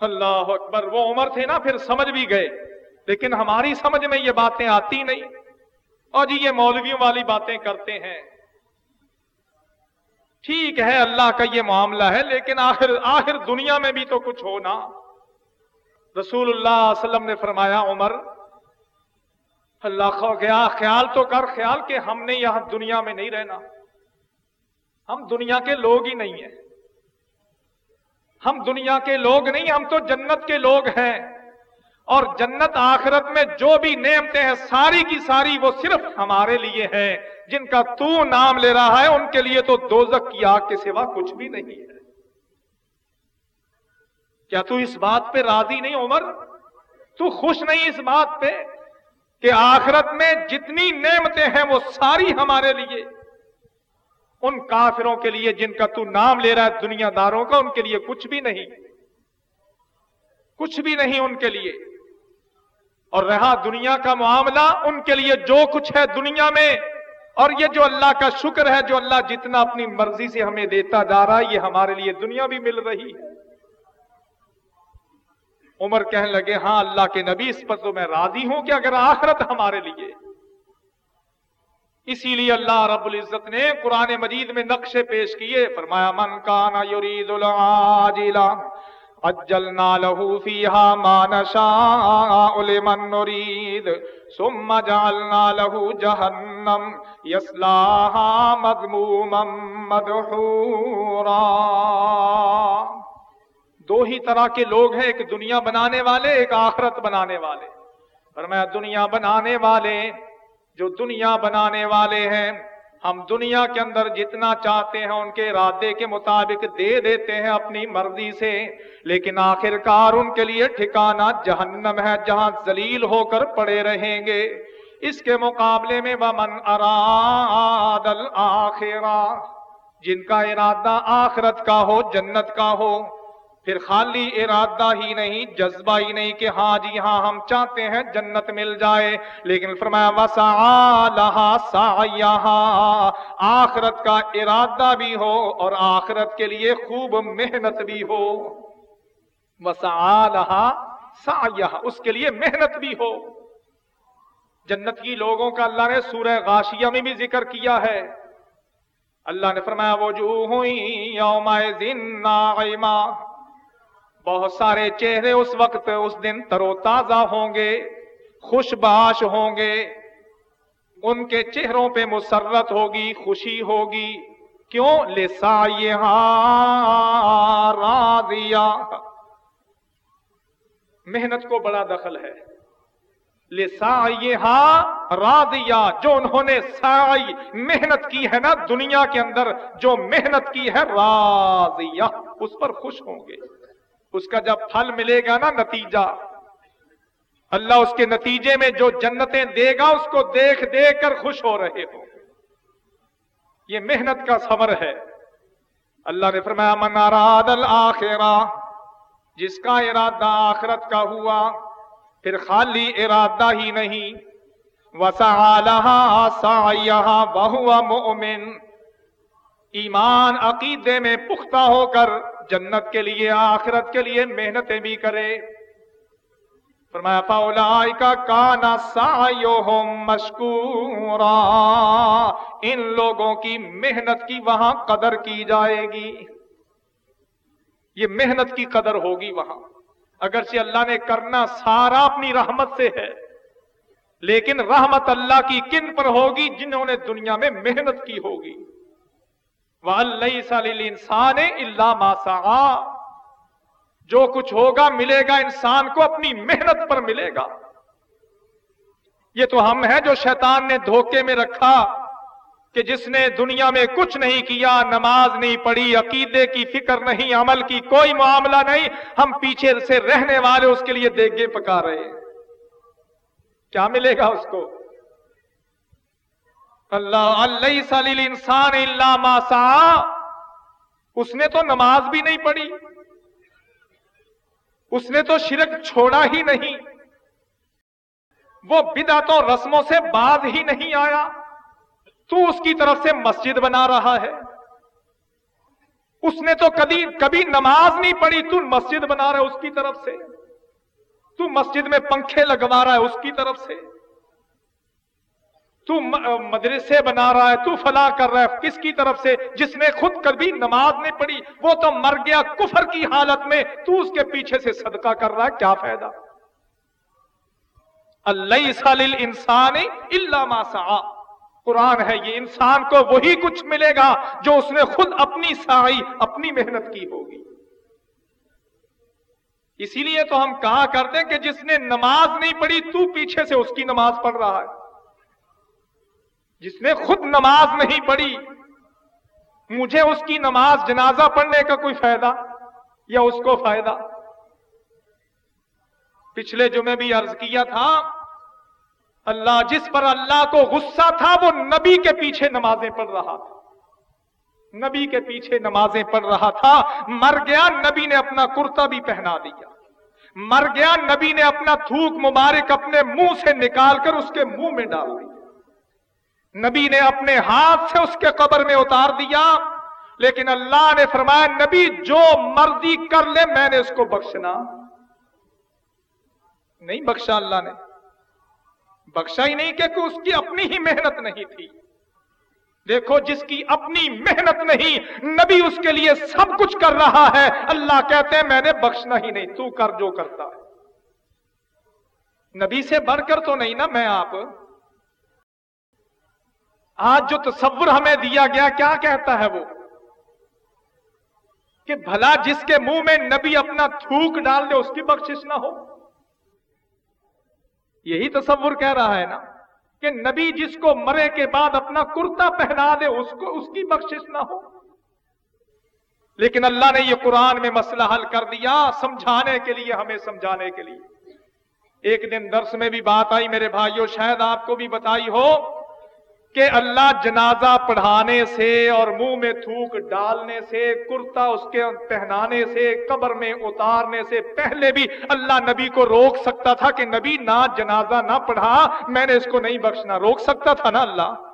اللہ اکبر، وہ عمر تھے نا، پھر سمجھ بھی گئے۔ لیکن ہماری سمجھ میں یہ باتیں آتی نہیں۔ اور جی یہ مولویوں والی باتیں کرتے ہیں۔ ٹھیک ہے، اللہ کا یہ معاملہ ہے، لیکن آخر آخر دنیا میں بھی تو کچھ ہونا رسول اللہ علیہ وسلم نے فرمایا، عمر، اللہ خو گیا خیال تو کر، خیال کہ ہم نے یہاں دنیا میں نہیں رہنا۔ ہم دنیا کے لوگ ہی نہیں ہیں۔ ہم دنیا کے لوگ نہیں، ہم تو جنت کے لوگ ہیں۔ اور جنت آخرت میں جو بھی نعمتیں ہیں، ساری کی ساری وہ صرف ہمارے لیے ہیں۔ جن کا تو نام لے رہا ہے، ان کے لیے تو دوزک کی آگ کے سوا کچھ بھی نہیں ہے۔ کیا تو اس بات پہ راضی نہیں عمر؟ تو خوش نہیں اس بات پہ کہ آخرت میں جتنی نعمتیں ہیں، وہ ساری ہمارے لیے۔ ان کافروں کے لیے جن کا تو نام لے رہا ہے دنیا داروں کا، ان کے لیے کچھ بھی نہیں۔ کچھ بھی نہیں ان کے لیے۔ اور رہا دنیا کا معاملہ، ان کے لیے جو کچھ ہے دنیا میں۔ اور یہ جو اللہ کا شکر ہے، جو اللہ جتنا اپنی مرضی سے ہمیں دیتا جا رہا ہے، یہ ہمارے لیے دنیا بھی مل رہی۔ ہے عمر کہنے لگے ہاں اللہ کے نبی، اس پر تو میں راضی ہوں کہ اگر آخرت ہمارے لیے۔ اسی لیے اللہ رب العزت نے قرآن مجید میں نقشے پیش کیے، فرمایا، من کانا یرید العاجلہ اجلنا له فيها ما نشاء لمن نريد ثم جعلنا له جهنم يصلاها مذموما مدحورا. دو ہی طرح کے لوگ ہیں، ایک دنیا بنانے والے، ایک آخرت بنانے والے۔ فرمایا، دنیا بنانے والے جو دنیا بنانے والے ہیں، ہم دنیا کے اندر جتنا چاہتے ہیں ان کے ارادے کے مطابق دے دیتے ہیں اپنی مرضی سے، لیکن آخر کار ان کے لیے ٹھکانا جہنم ہے جہاں ذلیل ہو کر پڑے رہیں گے۔ اس کے مقابلے میں ومن اراد الاخرہ جن کا ارادہ آخرت کا ہو، جنت کا ہو پھر خالی ارادہ ہی نہیں، جذبہ ہی نہیں کہ ہاں جی ہاں ہم چاہتے ہیں جنت مل جائے۔ لیکن فرمایا وسا لہا آخرت کا ارادہ بھی ہو اور آخرت کے لیے خوب محنت بھی ہو۔ وسا لہا سا اس کے لیے محنت بھی ہو۔ جنت کی لوگوں کا اللہ نے سورہ غاشیہ میں بھی ذکر کیا ہے۔ اللہ نے فرمایا وہ جو ہوئی یوم بہت سارے چہرے اس وقت اس دن ترو تازہ ہوں گے، خوش باش ہوں گے۔ ان کے چہروں پہ مسرت ہوگی، خوشی ہوگی۔ کیوں؟ لسا راضیا محنت کو بڑا دخل ہے۔ لسا راضیا جو انہوں نے سائی محنت کی ہے نا دنیا کے اندر، جو محنت کی ہے راضیا اس پر خوش ہوں گے۔ اس کا جب پھل ملے گا نا نتیجہ، اللہ اس کے نتیجے میں جو جنتیں دے گا، اس کو دیکھ دیکھ کر خوش ہو رہے ہو۔ یہ محنت کا سمر ہے۔ اللہ نے فرمایا، من اراد الاخرہ جس کا ارادہ آخرت کا ہوا، پھر خالی ارادہ ہی نہیں۔ وسعالها سعيها وهو مؤمن۔ ایمان عقیدے میں پختہ ہو کر جنت کے لیے، آخرت کے لیے محنتیں بھی کرے۔ فرمایا پاؤلائی کا کانا سایو مشکورا ان لوگوں کی محنت کی وہاں قدر کی جائے گی۔ یہ محنت کی قدر ہوگی وہاں۔ اگرچہ اللہ نے کرنا سارا اپنی رحمت سے ہے، لیکن رحمت اللہ کی کن پر ہوگی جنہوں نے دنیا میں محنت کی ہوگی۔ انسان اللہ ماسا جو کچھ ہوگا، ملے گا، انسان کو اپنی محنت پر ملے گا۔ یہ تو ہم ہیں جو شیطان نے دھوکے میں رکھا کہ جس نے دنیا میں کچھ نہیں کیا، نماز نہیں پڑھی، عقیدے کی فکر نہیں، عمل کی کوئی معاملہ نہیں، ہم پیچھے سے رہنے والے اس کے لیے دیگے پکا رہے کیا ملے گا اس کو؟ اللہ اللہ سلیل انسان اللہ ماسا اس نے تو نماز بھی نہیں پڑھی، اس نے تو شرک چھوڑا ہی نہیں، وہ بدعتوں رسموں سے باز ہی نہیں آیا، تو اس کی طرف سے مسجد بنا رہا ہے۔ اس نے تو کبھی کبھی نماز نہیں پڑھی، تو مسجد بنا رہا ہے اس کی طرف سے، تو مسجد میں پنکھے لگوا رہا ہے اس کی طرف سے۔ تو مدرسے بنا رہا ہے، تو فلاں کر رہا ہے۔ کس کی طرف سے؟ جس نے خود کبھی نماز نہیں پڑھی، وہ تو مر گیا کفر کی حالت میں۔ تو اس کے پیچھے سے صدقہ کر رہا ہے، کیا فائدہ؟ اللہ انسان اللہ ماسا قرآن ہے، یہ انسان کو وہی کچھ ملے گا جو اس نے خود اپنی سائی اپنی محنت کی ہوگی۔ اسی لیے تو ہم کہا کرتے ہیں کہ جس نے نماز نہیں پڑھی، تو پیچھے سے اس کی نماز پڑھ رہا ہے۔ جس نے خود نماز نہیں پڑھی، مجھے اس کی نماز جنازہ پڑھنے کا کوئی فائدہ یا اس کو فائدہ؟ پچھلے جمعے بھی عرض کیا تھا، اللہ جس پر اللہ کو غصہ تھا، وہ نبی کے پیچھے نمازیں پڑھ رہا تھا۔ نبی کے پیچھے نمازیں پڑھ رہا تھا، مر گیا، نبی نے اپنا کرتا بھی پہنا دیا۔ مر گیا، نبی نے اپنا تھوک مبارک اپنے منہ سے نکال کر اس کے منہ میں ڈال دیا۔ نبی نے اپنے ہاتھ سے اس کے قبر میں اتار دیا، لیکن اللہ نے فرمایا، نبی جو مرضی کر لے، میں نے اس کو بخشنا۔ نہیں بخشا اللہ نے۔ بخشا ہی نہیں کہ اس کی اپنی ہی محنت نہیں تھی۔ دیکھو، جس کی اپنی محنت نہیں، نبی اس کے لیے سب کچھ کر رہا ہے۔ اللہ کہتے ہیں، میں نے بخشنا ہی نہیں، تو کر جو کرتا ہے۔ نبی سے بڑھ کر تو نہیں نا، میں آپ۔ آج جو تصور ہمیں دیا گیا، کیا کہتا ہے وہ؟ کہ بھلا جس کے منہ میں نبی اپنا تھوک ڈال دے، اس کی بخشش نہ ہو۔ یہی تصور کہہ رہا ہے نا کہ نبی جس کو مرے کے بعد اپنا کرتا پہنا دے، اس کو، اس کی بخشش نہ ہو۔ لیکن اللہ نے یہ قرآن میں مسئلہ حل کر دیا سمجھانے کے لیے، ہمیں سمجھانے کے لیے۔ ایک دن درس میں بھی بات آئی میرے بھائیوں شاید آپ کو بھی بتائی ہو کہ اللہ جنازہ پڑھانے سے اور منہ میں تھوک ڈالنے سے، کرتا اس کے پہنانے سے، قبر میں اتارنے سے پہلے بھی اللہ نبی کو روک سکتا تھا کہ نبی نہ جنازہ نہ پڑھا، میں نے اس کو نہیں بخشنا، روک سکتا تھا نا اللہ؟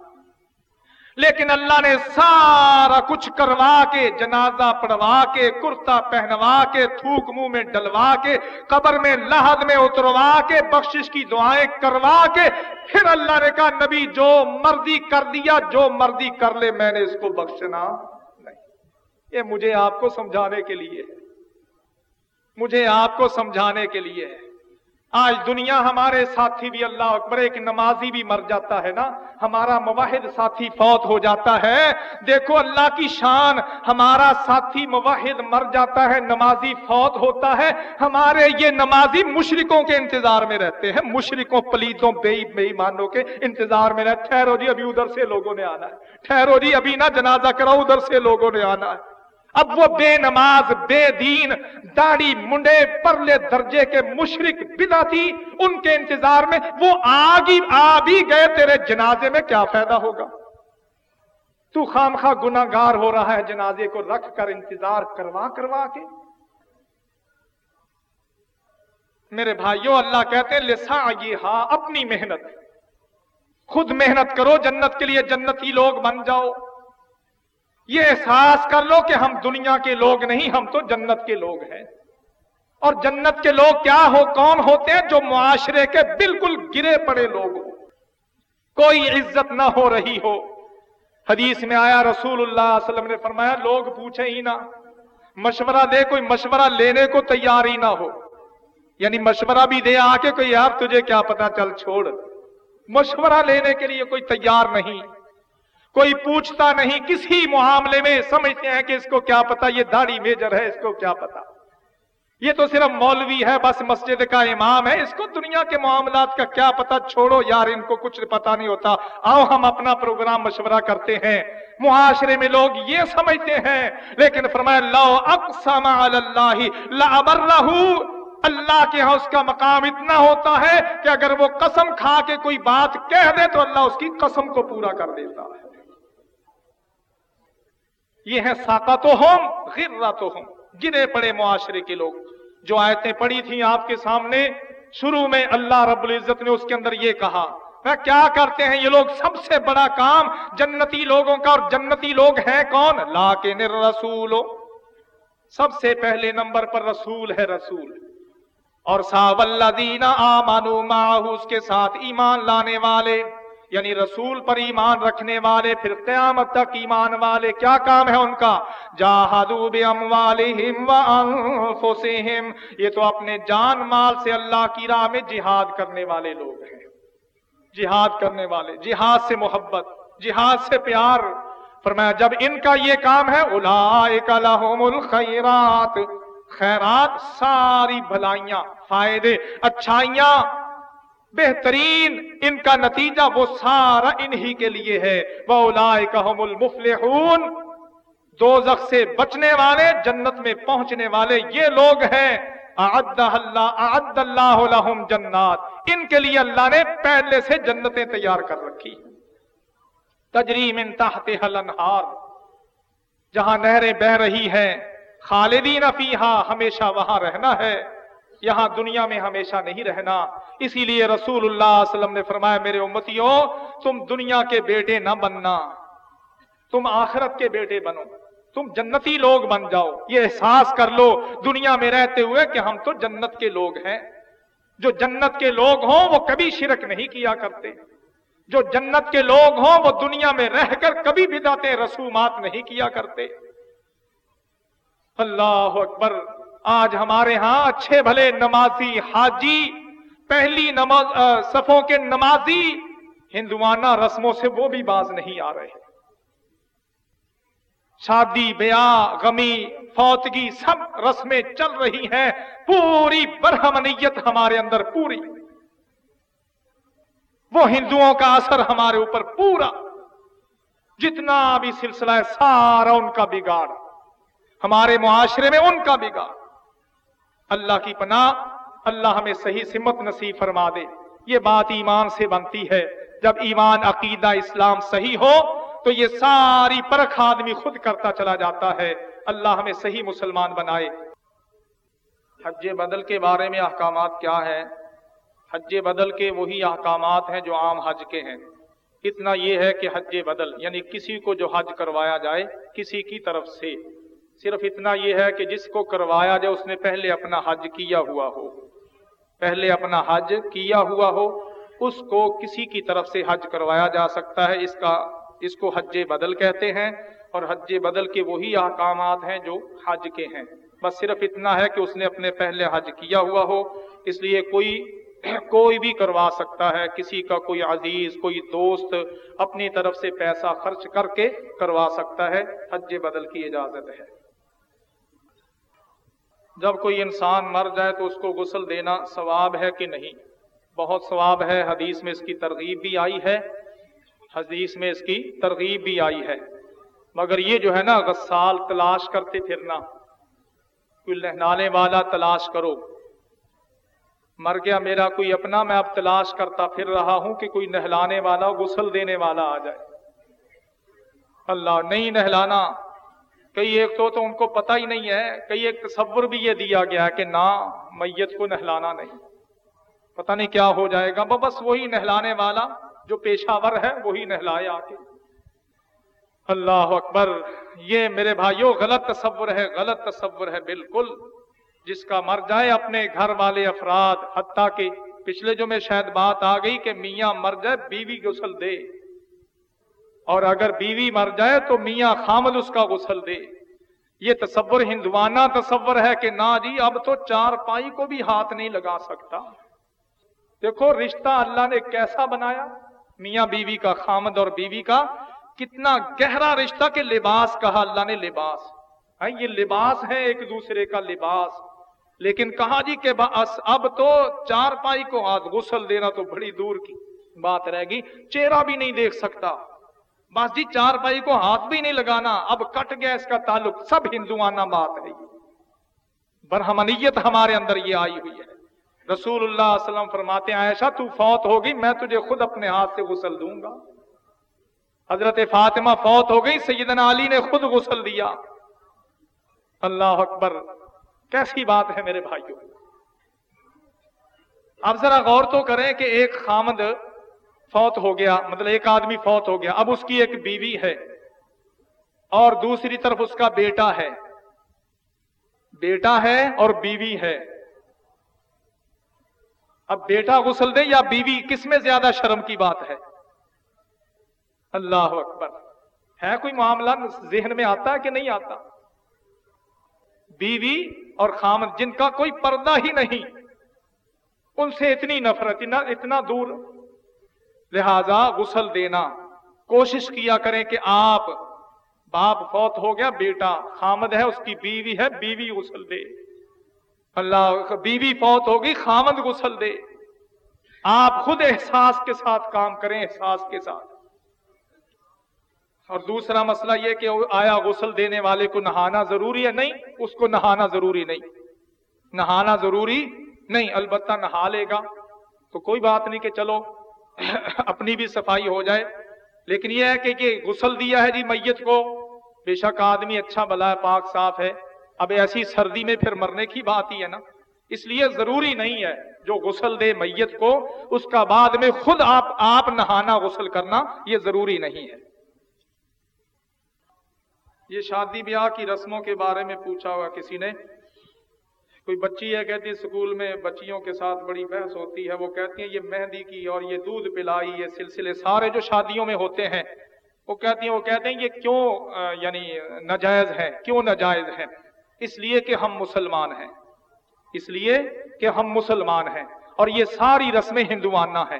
لیکن اللہ نے سارا کچھ کروا کے، جنازہ پڑوا کے، کرتا پہنوا کے، تھوک منہ میں ڈلوا کے، قبر میں لہد میں اتروا کے، بخشش کی دعائیں کروا کے، پھر اللہ نے کہا، نبی جو مرضی کر دیا، جو مرضی کر لے، میں نے اس کو بخشنا نہیں۔ یہ مجھے آپ کو سمجھانے کے لیے مجھے آپ کو سمجھانے کے لیے ہے۔ آج دنیا ہمارے ساتھی بھی اللہ اکبر، ایک نمازی بھی مر جاتا ہے نا؟ ہمارا مواحد ساتھی فوت ہو جاتا ہے۔ دیکھو اللہ کی شان، ہمارا ساتھی مواحد مر جاتا ہے، نمازی فوت ہوتا ہے۔ ہمارے یہ نمازی مشرکوں کے انتظار میں رہتے ہیں۔ مشرکوں، پلیتوں، بے بے کے انتظار میں رہتے ٹھہرو جی ابھی ادھر سے لوگوں نے آنا ہے۔ ٹھہرو جی ابھی نہ جنازہ کرو ادھر سے لوگوں نے آنا ہے۔ اب وہ بے نماز، بے دین داڑی منڈے، پرلے درجے کے مشرق بدا تھی ان کے انتظار میں وہ آگی آ بھی گئے تیرے جنازے میں کیا فائدہ ہوگا؟ تو خام خواہ گناگار ہو رہا ہے جنازے کو رکھ کر انتظار کروا کروا کے۔ میرے بھائیوں اللہ کہتے ہیں لسا یہ ہاں اپنی محنت۔ خود محنت کرو، جنت کے لیے جنتی لوگ بن جاؤ۔ یہ احساس کر لو کہ ہم دنیا کے لوگ نہیں، ہم تو جنت کے لوگ ہیں۔ اور جنت کے لوگ کیا ہو، کون ہوتے ہیں؟ جو معاشرے کے بالکل گرے پڑے لوگ ہو کوئی عزت نہ ہو رہی ہو۔ حدیث میں آیا، رسول اللہ علیہ وسلم نے فرمایا، لوگ پوچھیں ہی نہ۔ مشورہ دے، کوئی مشورہ لینے کو تیار ہی نہ ہو۔ یعنی مشورہ بھی دے آ کے کوئی، یار تجھے کیا پتا چل چھوڑ۔ مشورہ لینے کے لیے کوئی تیار نہیں۔ کوئی پوچھتا نہیں کسی معاملے میں، سمجھتے ہیں کہ اس کو کیا پتا، یہ داڑھی میجر ہے، اس کو کیا پتا۔ یہ تو صرف مولوی ہے، بس مسجد کا امام ہے۔ اس کو دنیا کے معاملات کا کیا پتا؟ چھوڑو یار، ان کو کچھ پتا نہیں ہوتا۔ آؤ ہم اپنا پروگرام مشورہ کرتے ہیں۔ معاشرے میں لوگ یہ سمجھتے ہیں۔ لیکن فرمایا، لو اقسم اللہ اللہ کے ہاں اس کا مقام اتنا ہوتا ہے کہ اگر وہ قسم کھا کے کوئی بات کہہ دے تو اللہ اس کی قسم کو پورا کر دیتا ہے۔ یہ ہے ساقت ہم غرت ہم گرے پڑے معاشرے کے لوگ۔ جو آیتیں پڑی تھیں آپ کے سامنے، شروع میں اللہ رب العزت نے اس کے اندر یہ کہا کیا کرتے ہیں؟ یہ لوگ سب سے بڑا کام جنتی لوگوں کا اور جنتی لوگ ہیں کون؟ لا کے نر رسول سب سے پہلے نمبر پر رسول ہے رسول۔ اور صاحب اللہ دینا آمانو ماہو اس کے ساتھ ایمان لانے والے۔ یعنی رسول پر ایمان رکھنے والے، پھر قیامت تک ایمان والے کیا کام ہے ان کا؟ جاہدو باموالہم وانفسہم۔ یہ تو اپنے جان مال سے اللہ کی راہ میں جہاد کرنے والے لوگ ہیں۔ جہاد کرنے والے، جہاد سے محبت، جہاد سے پیار۔ فرمایا، جب ان کا یہ کام ہے، اولائک لہم الخیرات۔ خیرات، ساری بھلائیاں، فائدے، اچھائیاں۔ بہترین ان کا نتیجہ وہ سارا انہی کے لیے ہے۔ وَأُولَائِكَ هُمُ الْمُفْلِحُونَ۔ دوزخ سے بچنے والے، جنت میں پہنچنے والے یہ لوگ ہیں۔ اعد اللہ اعد اللہ لہم جنات۔ ان کے لیے اللہ نے پہلے سے جنتیں تیار کر رکھی۔ تجری من تحتها الانہار۔ جہاں نہریں بہ رہی ہیں، خالدین فیہا ہمیشہ وہاں رہنا ہے۔ یہاں دنیا میں ہمیشہ نہیں رہنا۔ اسی لیے رسول اللہ صلی اللہ علیہ وسلم نے فرمایا، میرے امتیوں تم دنیا کے بیٹے نہ بننا۔ تم آخرت کے بیٹے بنو۔ تم جنتی لوگ بن جاؤ۔ یہ احساس کر لو، دنیا میں رہتے ہوئے کہ ہم تو جنت کے لوگ ہیں۔ جو جنت کے لوگ ہوں، وہ کبھی شرک نہیں کیا کرتے۔ جو جنت کے لوگ ہوں، وہ دنیا میں رہ کر کبھی بھی جاتے رسومات نہیں کیا کرتے۔ اللہ اکبر۔ آج ہمارے ہاں اچھے بھلے نمازی حاجی، پہلی نماز صفوں کے نمازی ہندوانہ رسموں سے وہ بھی باز نہیں آ رہے۔ شادی، بیاہ، غمی، فوتگی سب رسمیں چل رہی ہیں۔ پوری برہمنیت ہمارے اندر پوری۔ وہ ہندوؤں کا اثر ہمارے اوپر پورا۔ جتنا بھی سلسلہ ہے، سارا ان کا بگاڑ۔ ہمارے معاشرے میں ان کا بگاڑ۔ اللہ کی پناہ، اللہ ہمیں صحیح سمت نصیب فرما دے۔ یہ بات ایمان سے بنتی ہے۔ جب ایمان، عقیدہ، اسلام صحیح ہو، تو یہ ساری پرکھ آدمی خود کرتا چلا جاتا ہے۔ اللہ ہمیں صحیح مسلمان بنائے۔ حج بدل کے بارے میں احکامات کیا ہے حج بدل کے وہی احکامات ہیں جو عام حج کے ہیں۔ اتنا یہ ہے کہ حج بدل یعنی کسی کو جو حج کروایا جائے کسی کی طرف سے۔ صرف اتنا یہ ہے کہ جس کو کروایا جائے اس نے پہلے اپنا حج کیا ہوا ہو۔ پہلے اپنا حج کیا ہوا ہو، اس کو کسی کی طرف سے حج کروایا جا سکتا ہے۔ اس کا، اس کو حج بدل کہتے ہیں اور حج بدل کے وہی احکامات ہیں جو حج کے ہیں۔ بس صرف اتنا ہے کہ اس نے اپنے پہلے حج کیا ہوا ہو۔ اس لیے کوئی کوئی بھی کروا سکتا ہے۔ کسی کا کوئی عزیز، کوئی دوست اپنی طرف سے پیسہ خرچ کر کے کروا سکتا ہے۔ حج بدل کی اجازت ہے۔ جب کوئی انسان مر جائے تو اس کو غسل دینا ثواب ہے کہ نہیں؟ بہت ثواب ہے، حدیث میں اس کی ترغیب بھی آئی ہے۔ حدیث میں اس کی ترغیب بھی آئی ہے۔ مگر یہ جو ہے نا، غسال، تلاش کرتے پھرنا۔ کوئی لہنانے والا تلاش کرو۔ مر گیا میرا کوئی اپنا، میں اب تلاش کرتا پھر رہا ہوں کہ کوئی نہلانے والا، غسل دینے والا آ جائے۔ اللہ، نہیں نہلانا۔ کئی ایک تو تو ان کو پتہ ہی نہیں ہے، کئی ایک تصور بھی یہ دیا گیا ہے کہ نہ، میت کو نہلانا نہیں۔ پتہ نہیں کیا ہو جائے گا۔ بس وہی نہلانے والا جو پیشہ ور ہے، وہی نہلائے آ کے اللہ اکبر، یہ میرے بھائیوں غلط تصور ہے، غلط تصور ہے، بالکل۔ جس کا مر جائے اپنے گھر والے افراد، حتیٰ کہ پچھلے جو میں شاید بات آ گئی کہ میاں مر جائے، بیوی غسل دے۔ اور اگر بیوی مر جائے تو میاں خامد اس کا غسل دے۔ یہ تصور ہندوانہ تصور ہے کہ نہ جی اب تو چار پائی کو بھی ہاتھ نہیں لگا سکتا۔ دیکھو، رشتہ اللہ نے کیسا بنایا؟ میاں بیوی کا خامد اور بیوی کا کتنا گہرا رشتہ کہ لباس کہا اللہ نے، لباس۔ ہاں، یہ لباس ہے ایک دوسرے کا لباس۔ لیکن کہا جی کہ اب تو چار پائی کو ہاتھ، غسل دینا تو بڑی دور کی بات رہ گی چہرہ بھی نہیں دیکھ سکتا۔ بس جی چار بھائی کو ہاتھ بھی نہیں لگانا، اب کٹ گیا اس کا تعلق، سب ہندوانہ بات ہے برہمنیت ہمارے اندر یہ آئی ہوئی ہے۔ رسول اللہ علیہ وسلم فرماتے ہیں، عائشہ، تو فوت ہوگی، میں تجھے خود اپنے ہاتھ سے غسل دوں گا۔ حضرت فاطمہ فوت ہو گئی، سیدنا علی نے خود غسل دیا۔ اللہ اکبر، کیسی بات ہے میرے بھائیوں۔ اب ذرا غور تو کریں کہ ایک خامد فوت ہو گیا مطلب ایک آدمی فوت ہو گیا، اب اس کی ایک بیوی ہے اور دوسری طرف اس کا بیٹا ہے۔ بیٹا ہے اور بیوی ہے۔ اب بیٹا غسل دے یا بیوی، کس میں زیادہ شرم کی بات ہے؟ اللہ اکبر۔ ہے کوئی معاملہ ذہن میں آتا ہے کہ نہیں آتا؟ بیوی اور خامد، جن کا کوئی پردہ ہی نہیں، ان سے اتنی نفرت، اتنا دور لہذا غسل دینا۔ کوشش کیا کریں کہ آپ، باپ فوت ہو گیا، بیٹا خامد ہے، اس کی بیوی ہے، بیوی غسل دے۔ اللہ، بیوی فوت ہوگی خامد غسل دے۔ آپ خود احساس کے ساتھ کام کریں، احساس کے ساتھ۔ اور دوسرا مسئلہ یہ کہ آیا غسل دینے والے کو نہانا ضروری ہے؟ نہیں، اس کو نہانا ضروری نہیں۔ نہانا ضروری نہیں، البتہ نہا لے گا۔ تو کوئی بات نہیں کہ چلو اپنی بھی صفائی ہو جائے۔ لیکن یہ ہے کہ یہ غسل دیا ہے جی میت کو۔ بے شک آدمی اچھا بلا ہے، پاک صاف ہے۔ اب ایسی سردی میں پھر مرنے کی بات ہی ہے نا۔ اس لیے ضروری نہیں ہے جو غسل دے میت کو، اس کا بعد میں خود آپ آپ نہانا غسل کرنا یہ ضروری نہیں ہے۔ یہ شادی بیاہ کی رسموں کے بارے میں پوچھا ہوا کسی نے۔ کوئی بچی ہے کہتی ہے اسکول میں بچیوں کے ساتھ بڑی بحث ہوتی ہے، وہ کہتی ہیں یہ مہندی کی اور یہ دودھ پلائی، یہ سلسلے سارے جو شادیوں میں ہوتے ہیں، وہ کہتی ہیں، وہ کہتے ہیں یہ کیوں یعنی ناجائز ہے کیوں ناجائز ہے اس لیے کہ ہم مسلمان ہیں، اس لیے کہ ہم مسلمان ہیں اور یہ ساری رسمیں ہندوانہ ہیں۔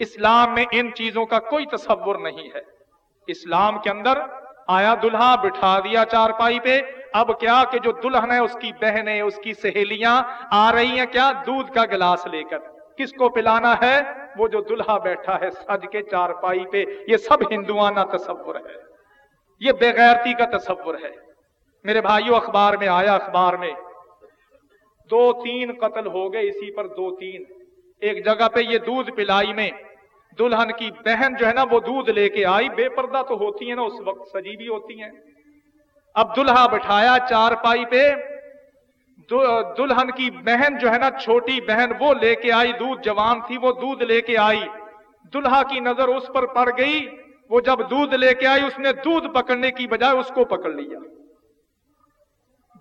اسلام میں ان چیزوں کا کوئی تصور نہیں ہے۔ اسلام کے اندر آیا دلہا بٹھا دیا چار پائی پہ؟ اب کیا کہ جو دلہن ہے اس کی بہنیں، اس کی سہیلیاں آ رہی ہیں؟ کیا دودھ کا گلاس لے کر؟ کس کو پلانا ہے؟ وہ جو دلہا بیٹھا ہے سج کے چار پائی پہ، یہ سب ہندوانہ تصور ہے۔ یہ بغیرتی کا تصور ہے۔ میرے بھائیوں اخبار میں آیا، اخبار میں۔ دو تین قتل ہو گئے، اسی پر دو تین۔ ایک جگہ پہ یہ دودھ پلائی میں دلہن کی بہن جو ہے نا، وہ دودھ لے کے آئی۔ بے پردہ تو ہوتی ہے نا، اس وقت سجی بھی ہوتی ہیں۔ اب دلہا بٹھایا چار پائی پہ۔ دلہن کی بہن جو ہے نا، چھوٹی بہن وہ لے کے آئی۔ دودھ جوان تھی، وہ دودھ لے کے آئی۔ دلہا کی نظر اس پر پڑ گئی۔ وہ جب دودھ لے کے آئی، اس نے دودھ پکڑنے کی بجائے اس کو پکڑ لیا۔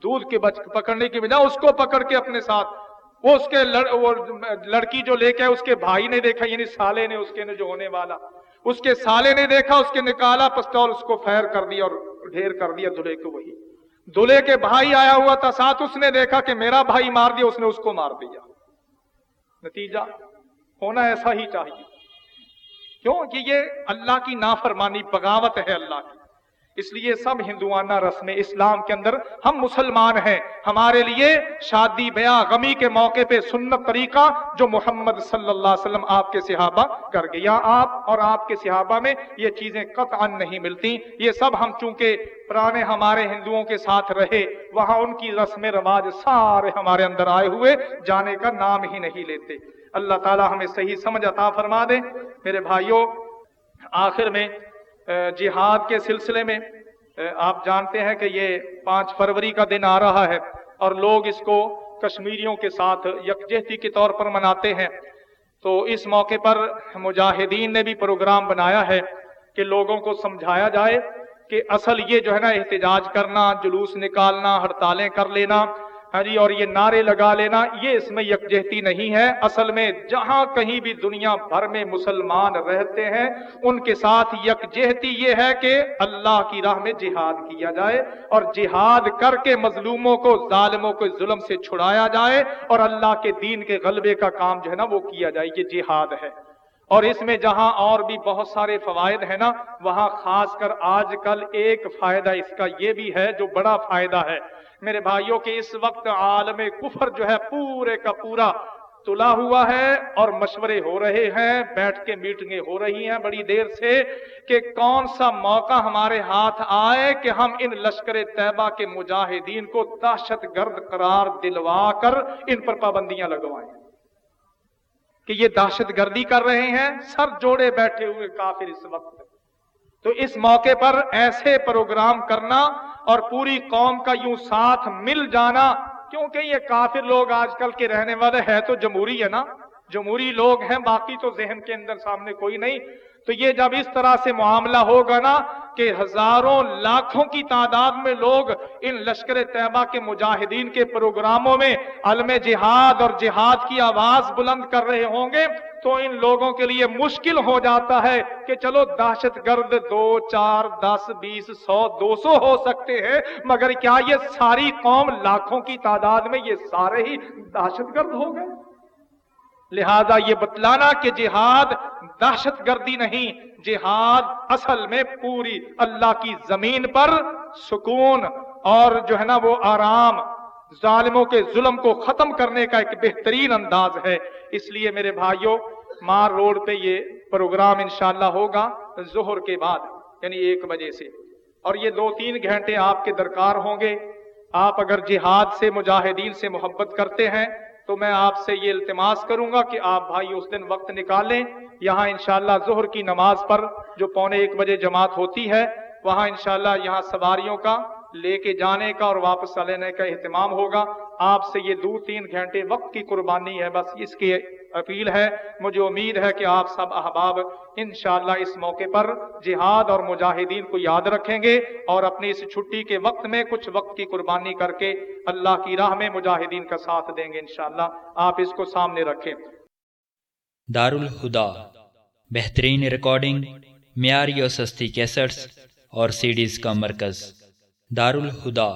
دودھ کے پکڑنے کی بجائے اس کو پکڑ کے اپنے ساتھ وہ اس کے لڑ, وہ لڑکی جو لے کے اس کے بھائی نے دیکھا یعنی سالے نے اس کے جو ہونے والا اس کے سالے نے دیکھا اس کے نکالا پستول اس کو فیر کر دیا اور ڈھیر کر دیا دلہے کو وہی۔ دلہے کے بھائی آیا ہوا تھا ساتھ اس نے دیکھا کہ میرا بھائی مار دیا اس نے اس کو مار دیا۔ نتیجہ ہونا ایسا ہی چاہیے۔ کیوں؟ کہ یہ اللہ کی نافرمانی بغاوت ہے اللہ کی۔ اس لیے سب ہندوانہ رسم اسلام کے اندر ہم مسلمان ہیں۔ ہمارے لیے شادی، بیاہ، غمی کے موقع پہ سنت طریقہ جو محمد صلی اللہ علیہ وسلم آپ کے صحابہ کر گئے۔ یا آپ اور آپ کے صحابہ میں یہ چیزیں قطعا نہیں ملتی یہ سب ہم چونکہ پرانے ہمارے ہندوؤں کے ساتھ رہے، وہاں ان کی رسم رواج سارے ہمارے اندر آئے ہوئے، جانے کا نام ہی نہیں لیتے۔ اللہ تعالی ہمیں صحیح سمجھ عطا فرما دے۔ میرے بھائیوں، آخر میں جہاد کے سلسلے میں آپ جانتے ہیں کہ یہ پانچ فروری کا دن آ رہا ہے اور لوگ اس کو کشمیریوں کے ساتھ یکجہتی کے طور پر مناتے ہیں۔ تو اس موقع پر مجاہدین نے بھی پروگرام بنایا ہے کہ لوگوں کو سمجھایا جائے کہ اصل یہ جو ہے نا احتجاج کرنا، جلوس نکالنا، ہڑتالیں کر لینا ہاں جی اور یہ نعرے لگا لینا، یہ اس میں یکجہتی نہیں ہے۔ اصل میں جہاں کہیں بھی دنیا بھر میں مسلمان رہتے ہیں، ان کے ساتھ یکجہتی یہ ہے کہ اللہ کی راہ میں جہاد کیا جائے اور جہاد کر کے مظلوموں کو، ظالموں کو ظلم سے چھڑایا جائے اور اللہ کے دین کے غلبے کا کام جو ہے نا وہ کیا جائے، یہ جہاد ہے۔ اور اس میں جہاں اور بھی بہت سارے فوائد ہیں نا، وہاں خاص کر آج کل ایک فائدہ اس کا یہ بھی ہے جو بڑا فائدہ ہے۔ میرے بھائیوں کے اس وقت عالم کفر جو ہے پورے کا پورا تلا ہوا ہے اور مشورے ہو رہے ہیں، بیٹھ کے میٹنگیں ہو رہی ہیں بڑی دیر سے کہ کون سا موقع ہمارے ہاتھ آئے کہ ہم ان لشکر طیبہ کے مجاہدین کو دہشت گرد قرار دلوا کر ان پر پابندیاں لگوائیں۔ کہ یہ دہشت گردی کر رہے ہیں، سر جوڑے بیٹھے ہوئے کافر اس وقت۔ تو اس موقع پر ایسے پروگرام کرنا اور پوری قوم کا یوں ساتھ مل جانا، کیونکہ یہ کافر لوگ آج کل کے رہنے والے ہیں تو جمہوری ہے نا۔ جمہوری لوگ ہیں، باقی تو ذہن کے اندر سامنے کوئی نہیں۔ تو یہ جب اس طرح سے معاملہ ہوگا نا کہ ہزاروں لاکھوں کی تعداد میں لوگ ان لشکر طیبہ کے مجاہدین کے پروگراموں میں علم جہاد اور جہاد کی آواز بلند کر رہے ہوں گے، تو ان لوگوں کے لیے مشکل ہو جاتا ہے کہ چلو دہشت گرد دو چار دس بیس سو دو سو ہو سکتے ہیں، مگر کیا یہ ساری قوم لاکھوں کی تعداد میں یہ سارے ہی دہشت گرد ہو گئے؟ لہذا یہ بتلانا کہ جہاد دہشت گردی نہیں، جہاد اصل میں پوری اللہ کی زمین پر سکون اور جو ہے نا وہ آرام، ظالموں کے ظلم کو ختم کرنے کا ایک بہترین انداز ہے۔ اس لیے میرے بھائیوں، مار روڈ پہ یہ پروگرام انشاءاللہ ہوگا ظہر کے بعد یعنی ایک بجے سے۔ اور یہ دو تین گھنٹے آپ کے درکار ہوں گے۔ آپ اگر جہاد سے، مجاہدین سے محبت کرتے ہیں تو میں آپ سے یہ التماس کروں گا کہ آپ بھائی اس دن وقت نکالیں۔ یہاں انشاءاللہ ظہر کی نماز پر جو پونے ایک بجے جماعت ہوتی ہے، وہاں انشاءاللہ یہاں سواریوں کا لے کے جانے کا اور واپس لینے کا اہتمام ہوگا۔ آپ سے یہ دو تین گھنٹے وقت کی قربانی ہے، بس اس کی اپیل ہے۔ مجھے امید ہے کہ آپ سب احباب انشاءاللہ اس موقع پر جہاد اور مجاہدین کو یاد رکھیں گے اور اپنی اس چھٹی کے وقت میں کچھ وقت کی قربانی کر کے اللہ کی راہ میں مجاہدین کا ساتھ دیں گے انشاءاللہ۔ آپ اس کو سامنے رکھیں۔ دار الہدا بہترین ریکارڈنگ، معیاری اور سستی کیسٹس اور سیڈیز کا مرکز۔ دار الہدا